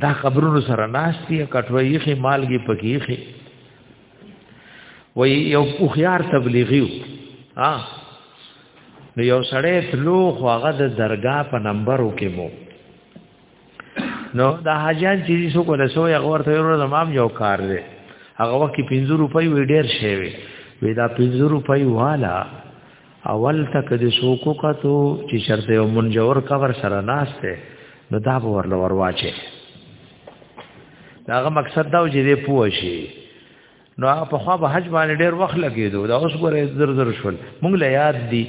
دا خبرونو سره ناشتي کټوي یخي مالګي پکې یخي وای یو خوخيار تبلیغي ها نو یو سړی تلو خو هغه د درگاه په نمبر وکې مو نو دا حاجان چې څو کوله سو یې غور ته ورو زمام یو کار دی هغه وخت 50 روپۍ وی ډیر شي وی دا 50 روپۍ والا اول تک د سوکو کتو چې شرط یو منجور کور سره ناشته نو دا به ورل ورواچه داغه مقصد دا چې دې پوه شي نو په خوا به حج باندې ډېر وخت لګېدو دا اوس ګورې زر زر شول مونږ له یاد دي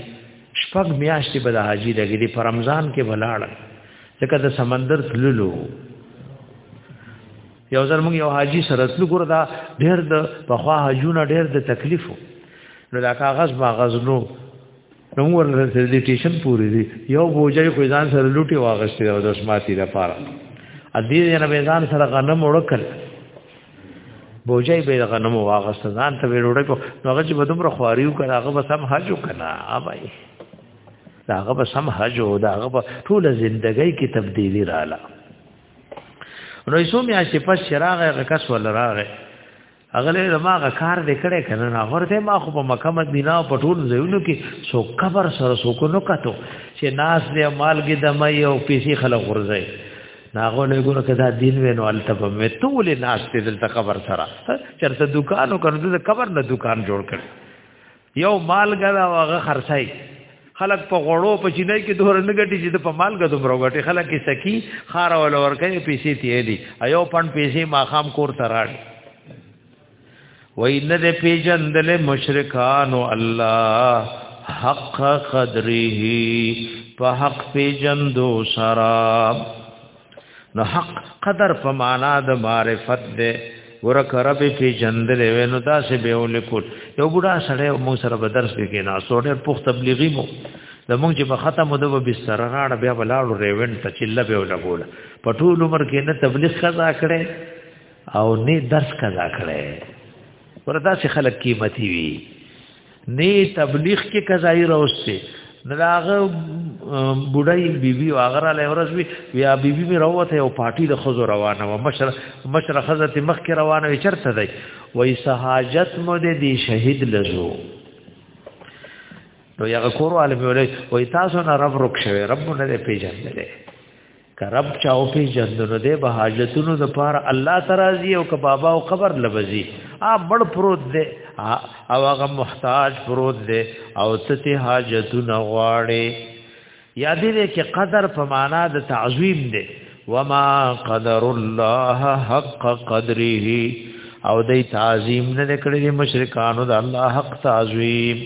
شپږ میاشتې به د حاجی لګېدې په رمضان کې بلاړ ځکه د سمندر تللو یو ځل موږ یو حاجی سره تل ګور دا ډېر د په خوا حجونه ډېر د تکلیفو نو دا کاغذ ما غزنو نو موږ ورته د ټیشن پوری دی یو بوجای خو ځان سره لوټي واغشته او د شماتي لپاره ا دې نه به ځان سره غنم وړکل بوجای به غنم واغشته ځان ته وړوړ کو نو هغه چې بدوم رخواریو کړه هغه بس هم حج وکنا اوبای دا هغه بس هم حج او دا هغه ټول ژوندۍ کې تبدیلی رااله نو یسو میا چې پس شراغه غکس ول راغه اغله دماغه کار دې کړې کنه نه ورته ما خو په مکه مدینه او پټول زینو کې سو قبر سره سو کو نو کتو چې ناس دې مالګې دمای او پیسې خلک ورځي ناغه له ګوره کدا دین وینو الته په متول ناس دې دلته قبر سره چرته دکانو کنه دې قبر نه دکان جوړ کړ یو مالګه دا هغه خرڅای خلک په غړو په چینای کې دوه رنګ غټي چې په مالګه دومره غټي خلک یې سکی خار ول ورکه پیسې تی دي ایو پن پیسې ماخام کور تراړ وای نه دې پیجندل مشرکان او الله حق قدره په حق پیجندو سرا نو حق قدر په معنا د معرفت ده ورک رب په جندل وینو دا سه به ولیکل یو بډا سره مو سره به درس کې نه سوډه پخت تبلیغی مو د مونږ چې په ختم د به سر راړ بیا ولاړو ریوند ته چله به ولګول په ټول عمر کې نه تبلیغ قضا کړي او نه درس قضا کړي وردا چې خلک قیمتي وي نه تبلیغ کې قضایي راوستي داغه بډای بیبي او هغه له ورځ وی یا بیبي می راوته او پارټي د خزو روانه و مشر مشر خزته مخ کې روانه وی چرته دی وای سہاجت مو دې دی شهید لزو نو یا کورو عالم وی وای تاسو نه رب رک شوی رب نه دې پیژندلې کرب چاو پی جندنو دے به حاجتونو د پار الله ترازی او که بابا او قبر لبزی ا مړ پروت دے او هغه محتاج پروت دے او ستي حاجتونه غواړي یادې دې کې قدر په معنا د تعظیم دے وما قدر الله حق قدره او دې تعظیم نه کړې مشرکانو د الله حق تعظیم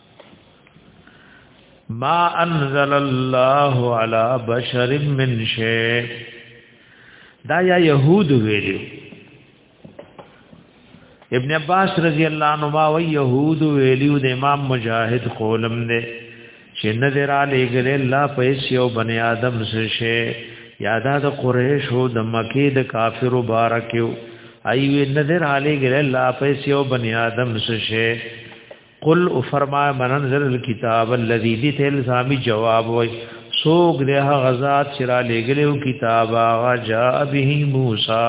ما انزل الله على بشر من شيء دا یا يهود ویلو ابن عباس رضی الله عنه ما وی يهود ویلو د امام مجاهد قولم دې چې نظر علی ګل الله پیس یو بنی آدم سره شي یادا د قریشو د مکی د کافر مبارکیو ایوه نظر علی ګل الله پیس یو بنی آدم سره شي قل او فرمای منن زر الكتاب الذي دي ته الزامي جواب وای سوګ له غزاد چرا لګلو کتاب هغه جاء به موسی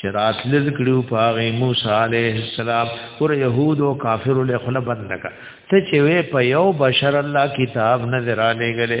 چرات لز کړو پاغه موسی عليه السلام پر يهود او کافر له خلبن لگا ته چې په یو بشر الله کتاب نظر علی غلې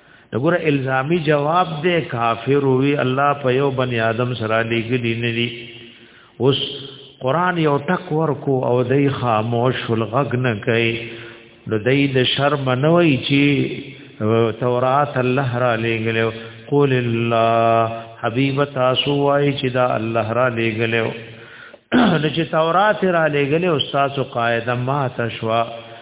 دغه الزامي جواب دی کافر وی الله په یو بنی آدم سره لګلی نه دی اوس قران یو ټک ورکو او دای خاموش الغغ نه کوي نو دای د شرم نه وای چې تورات الله را لګلو قول الله حبیب تاسو وای چې دا الله را لګلو نو چې تورات را لګلې استاد قاعده ما تشوا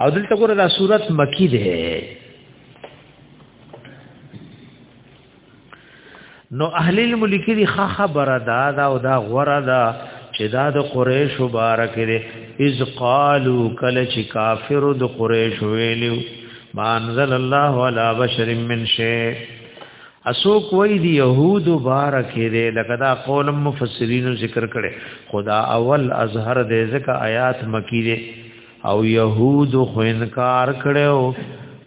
او دلته ګوره دا صورت مکی ده نو اهل الملک دی خا خبره دا دا او دا غره دا چې دا د قریش مبارک دی اذ قالو کله چې کافر د قریش ویلو ما انزل الله علی بشر من شیء اسو کوئی دی یهود بارک دی لکه دا قول مفسرین ذکر کړي خدا اول اظهر دی ځکه آیات مکی دی او یهود خو انکار کړو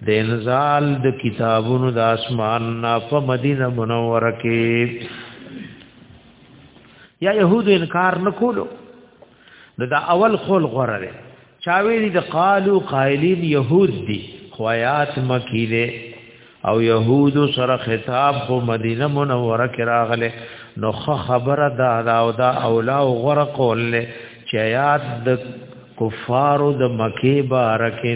د انزال د کتابونو د اسمان نه په مدینه منوره کې یا یهود انکار نکولو نو دا اول قول غوره دی چا ویلي د قالو قائلین يهود دي خو آیات مکی دی او يهود سره خطاب خو مدینه منوره کې راغله نو خبره دا دا او دا اولا او غره قول له چې آیات د کفارو د مکی بارکه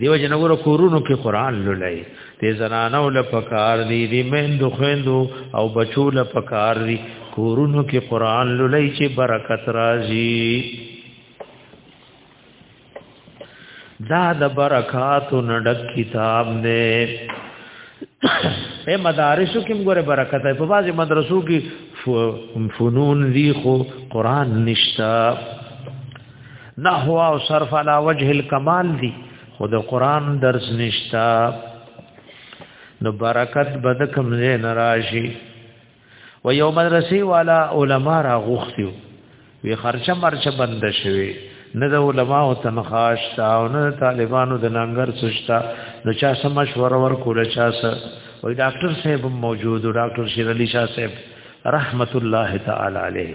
دیو جنور کورونو کې قران لولای دې زنانو له پکار دی دې مهندو خويندو او بچو له پکار دی کورونو کې قران لولای چې برکت راځي دا د برکات نډک کتاب نه اے مدارسو کې موږ برکت په بعضي مدرسو کې فنون دی خو قران نشتا نحو او صرف علی وجه الکمال دی خود قران درس نشتا نو برکت بد کم نه ناراضی و یو مدرسې والا علما را غوښتیو وی خرچه مرچه بند شوی نه د علما او تنخواش تا او نه طالبانو د ننګر سشتا نو چا سم مشوره ور کوله چا سره وی ډاکټر صاحب موجود ډاکټر شیر علی شاه صاحب رحمت الله تعالی علیه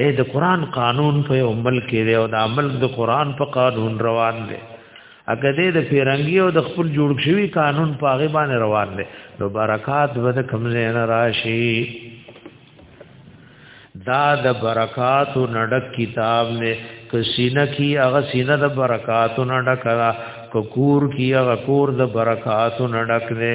اے د قران قانون په یو ملک دی او د عمل د قران په قانون روان دی اګه دې د پیرنګي او د خپل جوړ شوی قانون په هغه باندې روان دی نو برکات به د کمزې نه راشي دا د برکات نډک کتاب نه کسینه کی هغه سینه د برکات نډک را ککور کی هغه کور د برکات نډک نه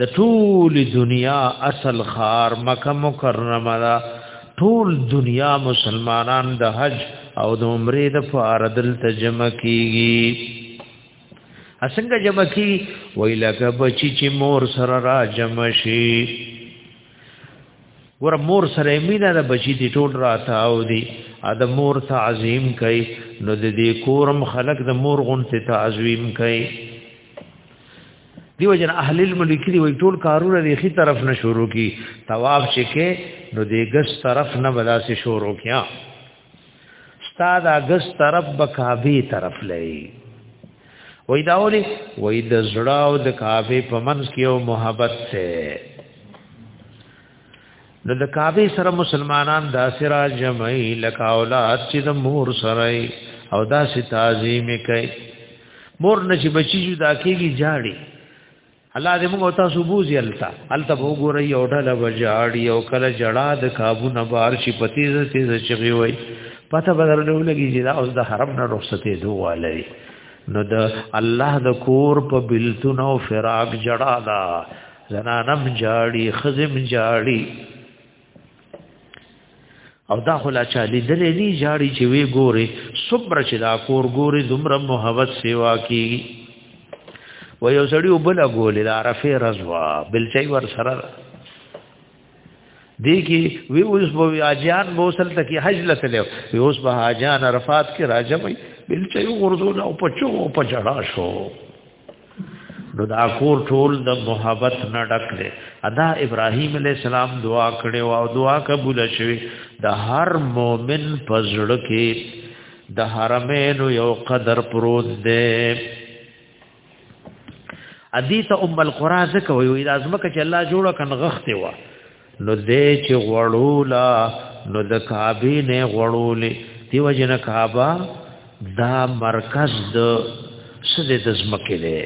د ټول دنیا اصل خار مکه مکرمه دا ټول دنیا مسلمانان د حج او د عمرې د فار دل تجمع کیږي اسنګ جمع کی ویلکه بچی چې مور سره را جمع شي ور مور سره مینا د بچی دی ټول راته او دی ا د مور تعظیم کوي نو د دې کورم خلق د مور غون ته تعظیم کوي دیو جن اهل الملک دی وی ټول کارونه دی خي طرف نه شروع کی طواف چې کې نو دی ګس طرف نه بلا سے شروع کیا استاد اگس طرف بکابی طرف لې وی دا ولی وی د زړه او د کابه په منځ کې یو محبت ته نو د کعبه سره مسلمانان دا سره جمعي لکه اولاد چې د مور سره او دا سي تعظیم کوي مور نشي بچي جدا کیږي جاړي الله دې موږ تاسو بوزي التا التا وګورئ او ډله وجاړي او کله جړا د کابو نه بار شي پتیز تیز چغي وای پته بدل نه لګي چې دا اوس د حرم نه رخصتې دوه لري نو د الله د کور په بلتون او فراق جړا دا زنانم جاړي خزم جاړي او دا خلا چا لیدلې نه جاړي چې وی ګوري صبر چې دا کور ګوري دومره محبت سیوا کی و یو سړی وبلا ګولې دا عرفه رضوا بل چي ور سره دی کی وی اوس بو اجان بو سل تک حج لته وی اوس به اجان عرفات کې راځم بل چې یو غرزو نه په چو په جړا شو نو دا کور ټول د محبت نه ډک دی ادا ابراهیم علی السلام دعا کړي او دعا قبول شوه د هر مؤمن پزړه کې د حرمینو یو قدر پروت دی ادي ته ام القرى زکه وي دا زمکه چې الله جوړه کن غخته و نو دې چې غړولا نو د کعبه نه غړولې دیو جن کعبه دا مرکز د سده د زمکه ده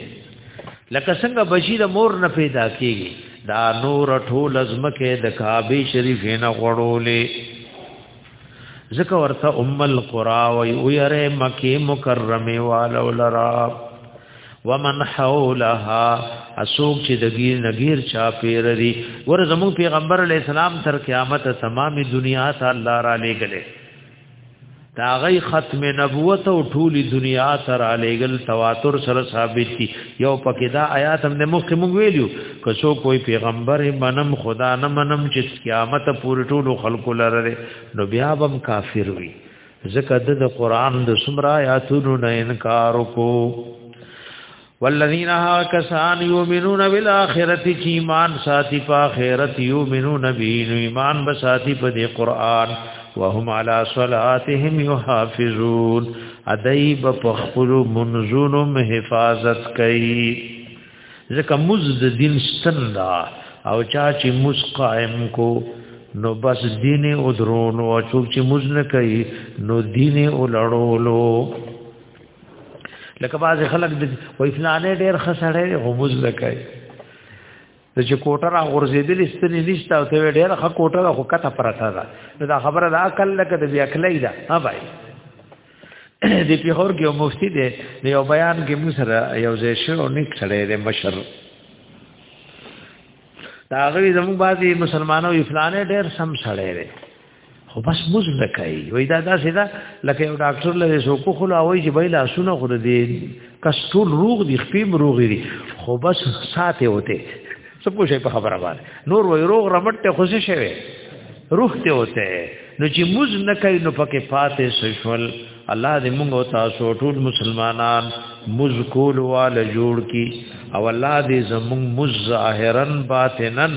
لکه څنګه بشیر مور نه پیدا کیږي دا نور ټول زمکه د کعبه شریف نه غړولې ذکر ورته ام القرا و یره مکه مکرمه والو لرا ومن حولها اسوک چې دګی نګیر چا پیر دی ور زمو پیغمبر علی السلام تر قیامت تمامي دنیا ته الله را لېګلې دا غي ختم نبوت او ټولي دنیا تر علیګل تواتر سره ثابت دي یو پکې دا آیات هم د مخکې مونږ ویلو که څو کوئی پیغمبر منم خدا نه منم چې قیامت پورې ټولو خلکو لره نو بیا هم کافر وي ځکه د قران د سمرا آیاتونو نه انکار وکړو والذین ها کسان یؤمنون بالآخرة چې ایمان ساتي په آخرت یؤمنون به ایمان به ساتي په دې قران وهم علی صلاتهم یحافظون ادای به په خپل منځونو حفاظت کوي ځکه مز د دین ستن دا او چا چې مز قائم کو نو بس دین او درونو او څوک چې مز نه کوي نو دین او لړولو لکه بعض خلک د وای فلانه ډیر خسړې غموز لکای د چې کوټه را غورځېدلې ستنې نشته او ته ډېر ښه کوټه ده خو کته پرته ده نو دا خبره د عقل لکه د بیا کلی ده ها بای د پیښور کې مفتی دی نو یو بیان کې موږ سره یو ځای شو نیک سړی دی مشر دا غوی زموږ بعضي مسلمانانو افلانې ډېر سم سړی دی خو بس موز نه کوي وای دا داسې ده لکه یو ډاکټر لري سو کو خلا وای چې بای لاسونه خو دې کس ټول روغ دي خپیم روغ دي خو بس ساته وته څه پوښي په خبره باندې نور وای روغ رمټ ته خوشي شوی روح ته وته نو چې موز نه کوي نو پکې فاتح سشول الله دې موږ تاسو ټول مسلمانان موز کول واله جوړ کی او الله دې زموږ مز ظاهرا باطنن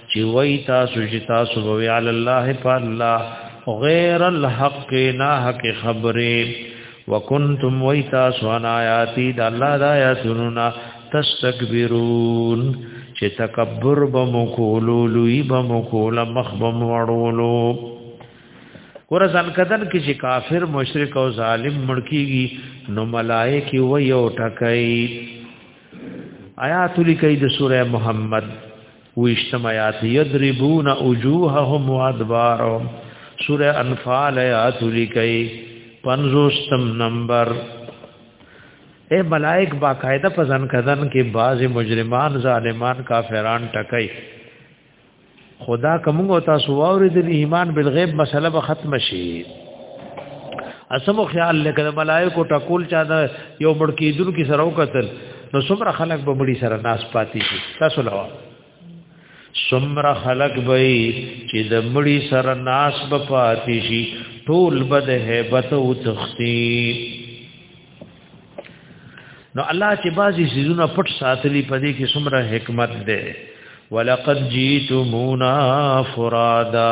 چې وای تاسو چې تاسو به علی الله فالله غیر الحق نه حق خبره وکنتم وای تاسو ان آیاتی د الله د آیاتونو نه تستكبرون چې تکبر به مکولو لوی به مکول مخ به وړولو ور ځان کدن کې چې کافر مشرک او ظالم مړکیږي نو ملائکه و یو ټکای آیات لیکي د سوره محمد ویشتم آیات یضربون وجوههم وادبارهم سوره انفال آیات لیکي 50 نمبر اے ملائک باقاعده په ځن کدن کې بعض مجرمان ظالمان کافران ټکای خدا کوم او تاسو ووري د ایمان بالغیب مسله به ختم شي اسمو خیال لکه ملائکه ټکول چا د یو مړ کیدل کې سره وکتل نو څومره خلک به مړي سره ناس پاتې شي تاسو لوا څومره خلک به چې د مړي سره ناس به پاتې شي ټول به د hebat او تختی نو الله چې بازي سيزونه پټ ساتلي پدې کې څومره حکمت ده ولقد جئتمونا فرادا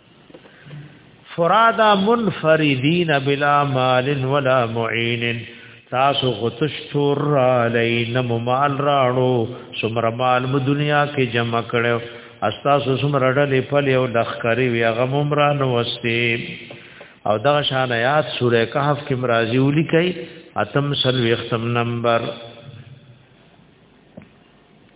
فرادا منفردین بلا مال ولا معین تاسو غتشتور را لین مال راړو سمر مال مو دنیا کې جمع کړو استاسو سمر ډلې په لیو لخرې وی غم عمران وسته او دا شان آیات سوره کهف کې مرাজি ولیکي اتم سلوختم نمبر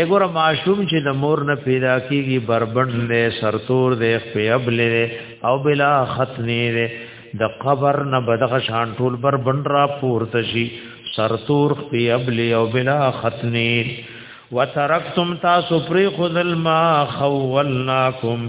اګور معشوم چې د مور نه پیدا کیږي بربند دی سرتور دی خپل دی او بلا ختنی دی د قبر نه بدغه شان ټول بربند را پورته شي سرتور خپل او بلا ختنی وترکتم تاسو پری خذل ما خولناکم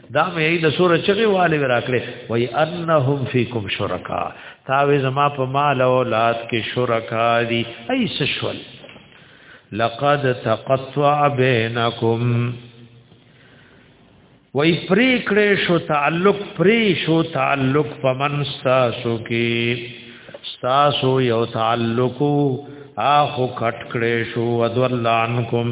دا مې د سور چغي والي راکړي وای انهم فیکم شرکا تا وې زما په مال او اولاد کې شرکا دي ایس شول لقد تقطع بینکم وای پری کړې شو تعلق پری شو تعلق پمن تاسو کې تاسو یو تعلق اخو کټ کړې شو ودل عنکم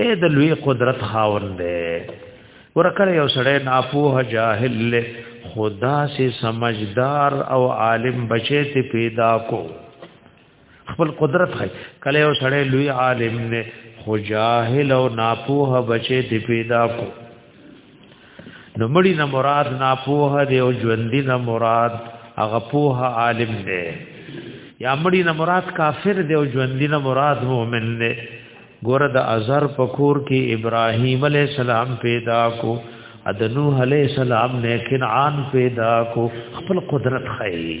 اے د لوی قدرت خاوند دی ورکړ یو سړی ناپوه جاهل له خدا سي سمجدار او عالم بچی ته پیدا کو خپل قدرت خی کله یو سړی لوی عالم نه خو جاهل او ناپوه بچی ته پیدا کو نو مړی نه مراد نا پوه دی او ژوندۍ نه مراد هغه پوه عالم دی یا مړی نه مراد کافر دی او ژوندۍ نه مراد مؤمن دی ګوره د ازهر پکور کې ابراهیم علی السلام پیدا کو د نوح علی السلام نه کنعان پیدا کو خپل قدرت خی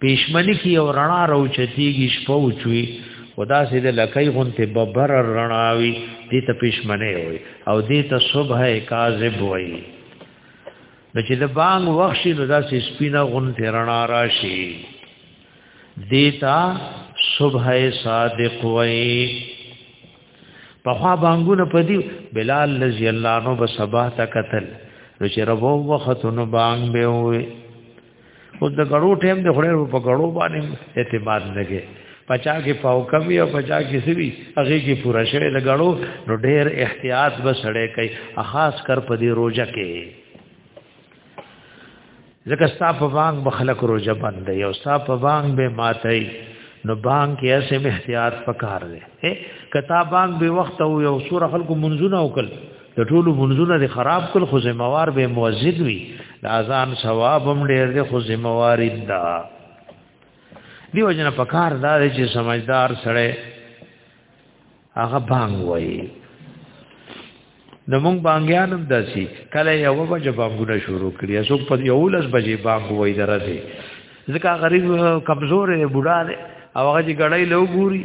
پېشمنی کې او رڼا راوچتيږي شپه اوچوي خدا سي د لکۍ غونته ببر رڼاوي دې ته پېشمنه وي او دې ته صبح کاذب وي نو چې د بانګ وخت نو دا سي سپینه غونته رڼا راشي دې ته صبح صادق وي په خوا بانګونه پدی بلال رضی الله عنه به صباح تا قتل نو چې ربو وخت نو بانګ به وي او د غړو ټیم د خړې په غړو باندې اعتماد نه کې پچا کې پاو کمی او پچا کې سوي هغه کې پورا شوه د غړو نو ډېر احتیاط به سړې کوي خاص کر په دې روزه کې ځکه ستا په وانګ بخلک روزه بند دی او ستا په وانګ به ماتای نو بانګ کې اسه احتیاط پکار دی کتاب بانګ به وخت او یو سور خلکو منځونه وکړ د ټولو منځونه د خراب کل خو زموار به موزد وي د اذان ثواب هم ډېر دی خو زموار دا دیو جن په کار دا چې سمجدار سره هغه بانګ وایي د مونږ بانګیان هم داسي کله یو بجه بانګونه شروع کړی اسو په یو لس بجه بانګ وای درځي ځکه غریب کمزور دی بوډا دی او هغه چې غړای لو ګوري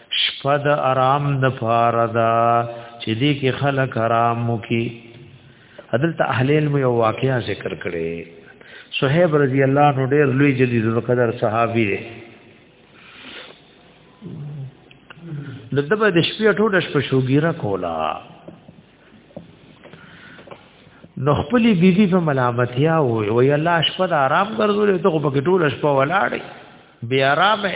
شپه د آرام د پاره دا چې دې کې خلک آرام وکي عدل ته اهل علم یو واقعیا ذکر کړي صہیب رضی الله عنه ډېر لوی جلیل القدر صحابي دی د دبه د شپې ټوله شپه شوګیره کولا نو خپل بیبي په ملامتیا وي وی الله شپه د آرام ګرځولې ته په ټوله شپه ولاړې بیا آرامه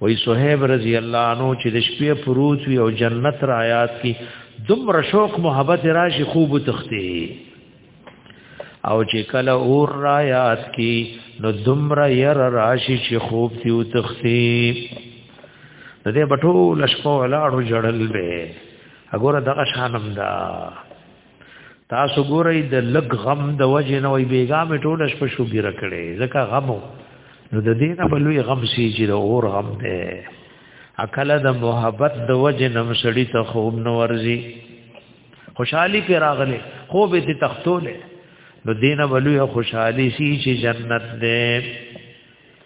وی صہیب رضی اللہ عنہ چې د شپې پروت وی او جنت را آیات کی دمر شوق محبت راشي خوب تختی او چې کله اور را آیات کی نو دمر ير راشي چې خوب تی او تختی د دې بټو لشکو لاړو جړل به وګوره دغه شانم دا تاسو ګورئ د لګ غم د وجه نه وي بیګا می ټول شپه شو ګیر کړي ځکه غم نو د دین په لوی غم سی چې د اور غم دی اکل د محبت د وجه نم سړی ته خوب نو ورزي خوشحالي پر راغله خوب دې تختوله نو دین ولوی خوشحالي سی چې جنت دی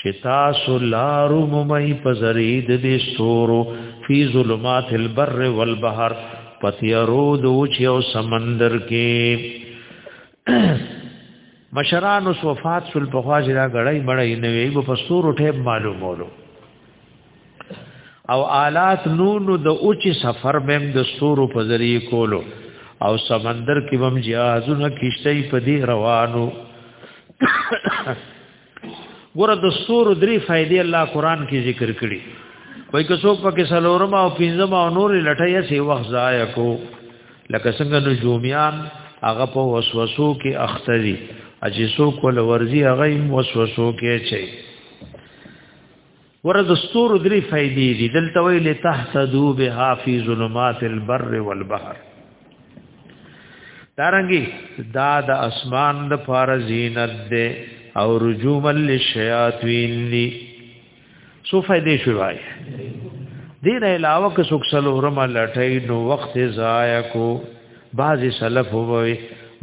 چې تاسو لارو ممای په زرید دې ستورو فی ظلمات البر والبحر پتیرو دوچ یو سمندر کې مشران اوس وفات شول په خواجه دا غړای مړای نه وی په پستور ټیب معلومولو او آلات نونو د اوچ سفر بهم د ستورو په ذریعہ کولو او سمندر کې بم جهازونه کیشته په دې روانو ګوره د سور درې فائدې الله قران کې ذکر کړي وای که څوک پکې سلورم او پنځم او نور لټیا سی وخت ضایع کو لکه څنګه نجومیان هغه په وسوسو کې اختري اجي څوک ول ورزي هغه وسوسو کې چي ورځ ستورو درې فائدې دي دلته ویل تحسدو بها فی ظلمات البر والبحر دارنګي دا د اسمان د فار زینت ده او رجوم للشیاطین لی سو فائدې شوای دین علاوه که څوک سلورم لټای نو وخت ضایع کو بعض سلف ووي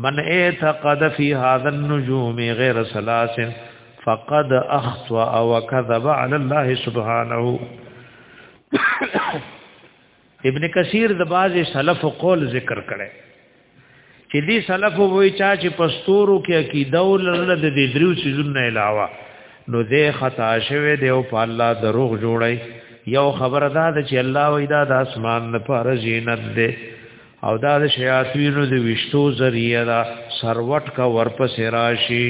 من اعتقد فی هذا النجوم غیر سلاسن فقد اخطا وكذب على الله سبحانه ابن کثیر د باز سلف قول ذکر کړي چې دې سلف وای چا چې پستورو کې عقیده او لرله د دې دریو سيزونو علاوه نو دې خطا شوه دی او په الله دروغ جوړي یو خبر ده چې الله وای دا د اسمان لپاره زینت ده او دا د شیاطینو د وشتو ذریعہ ده سروټ کا ورپسې راشي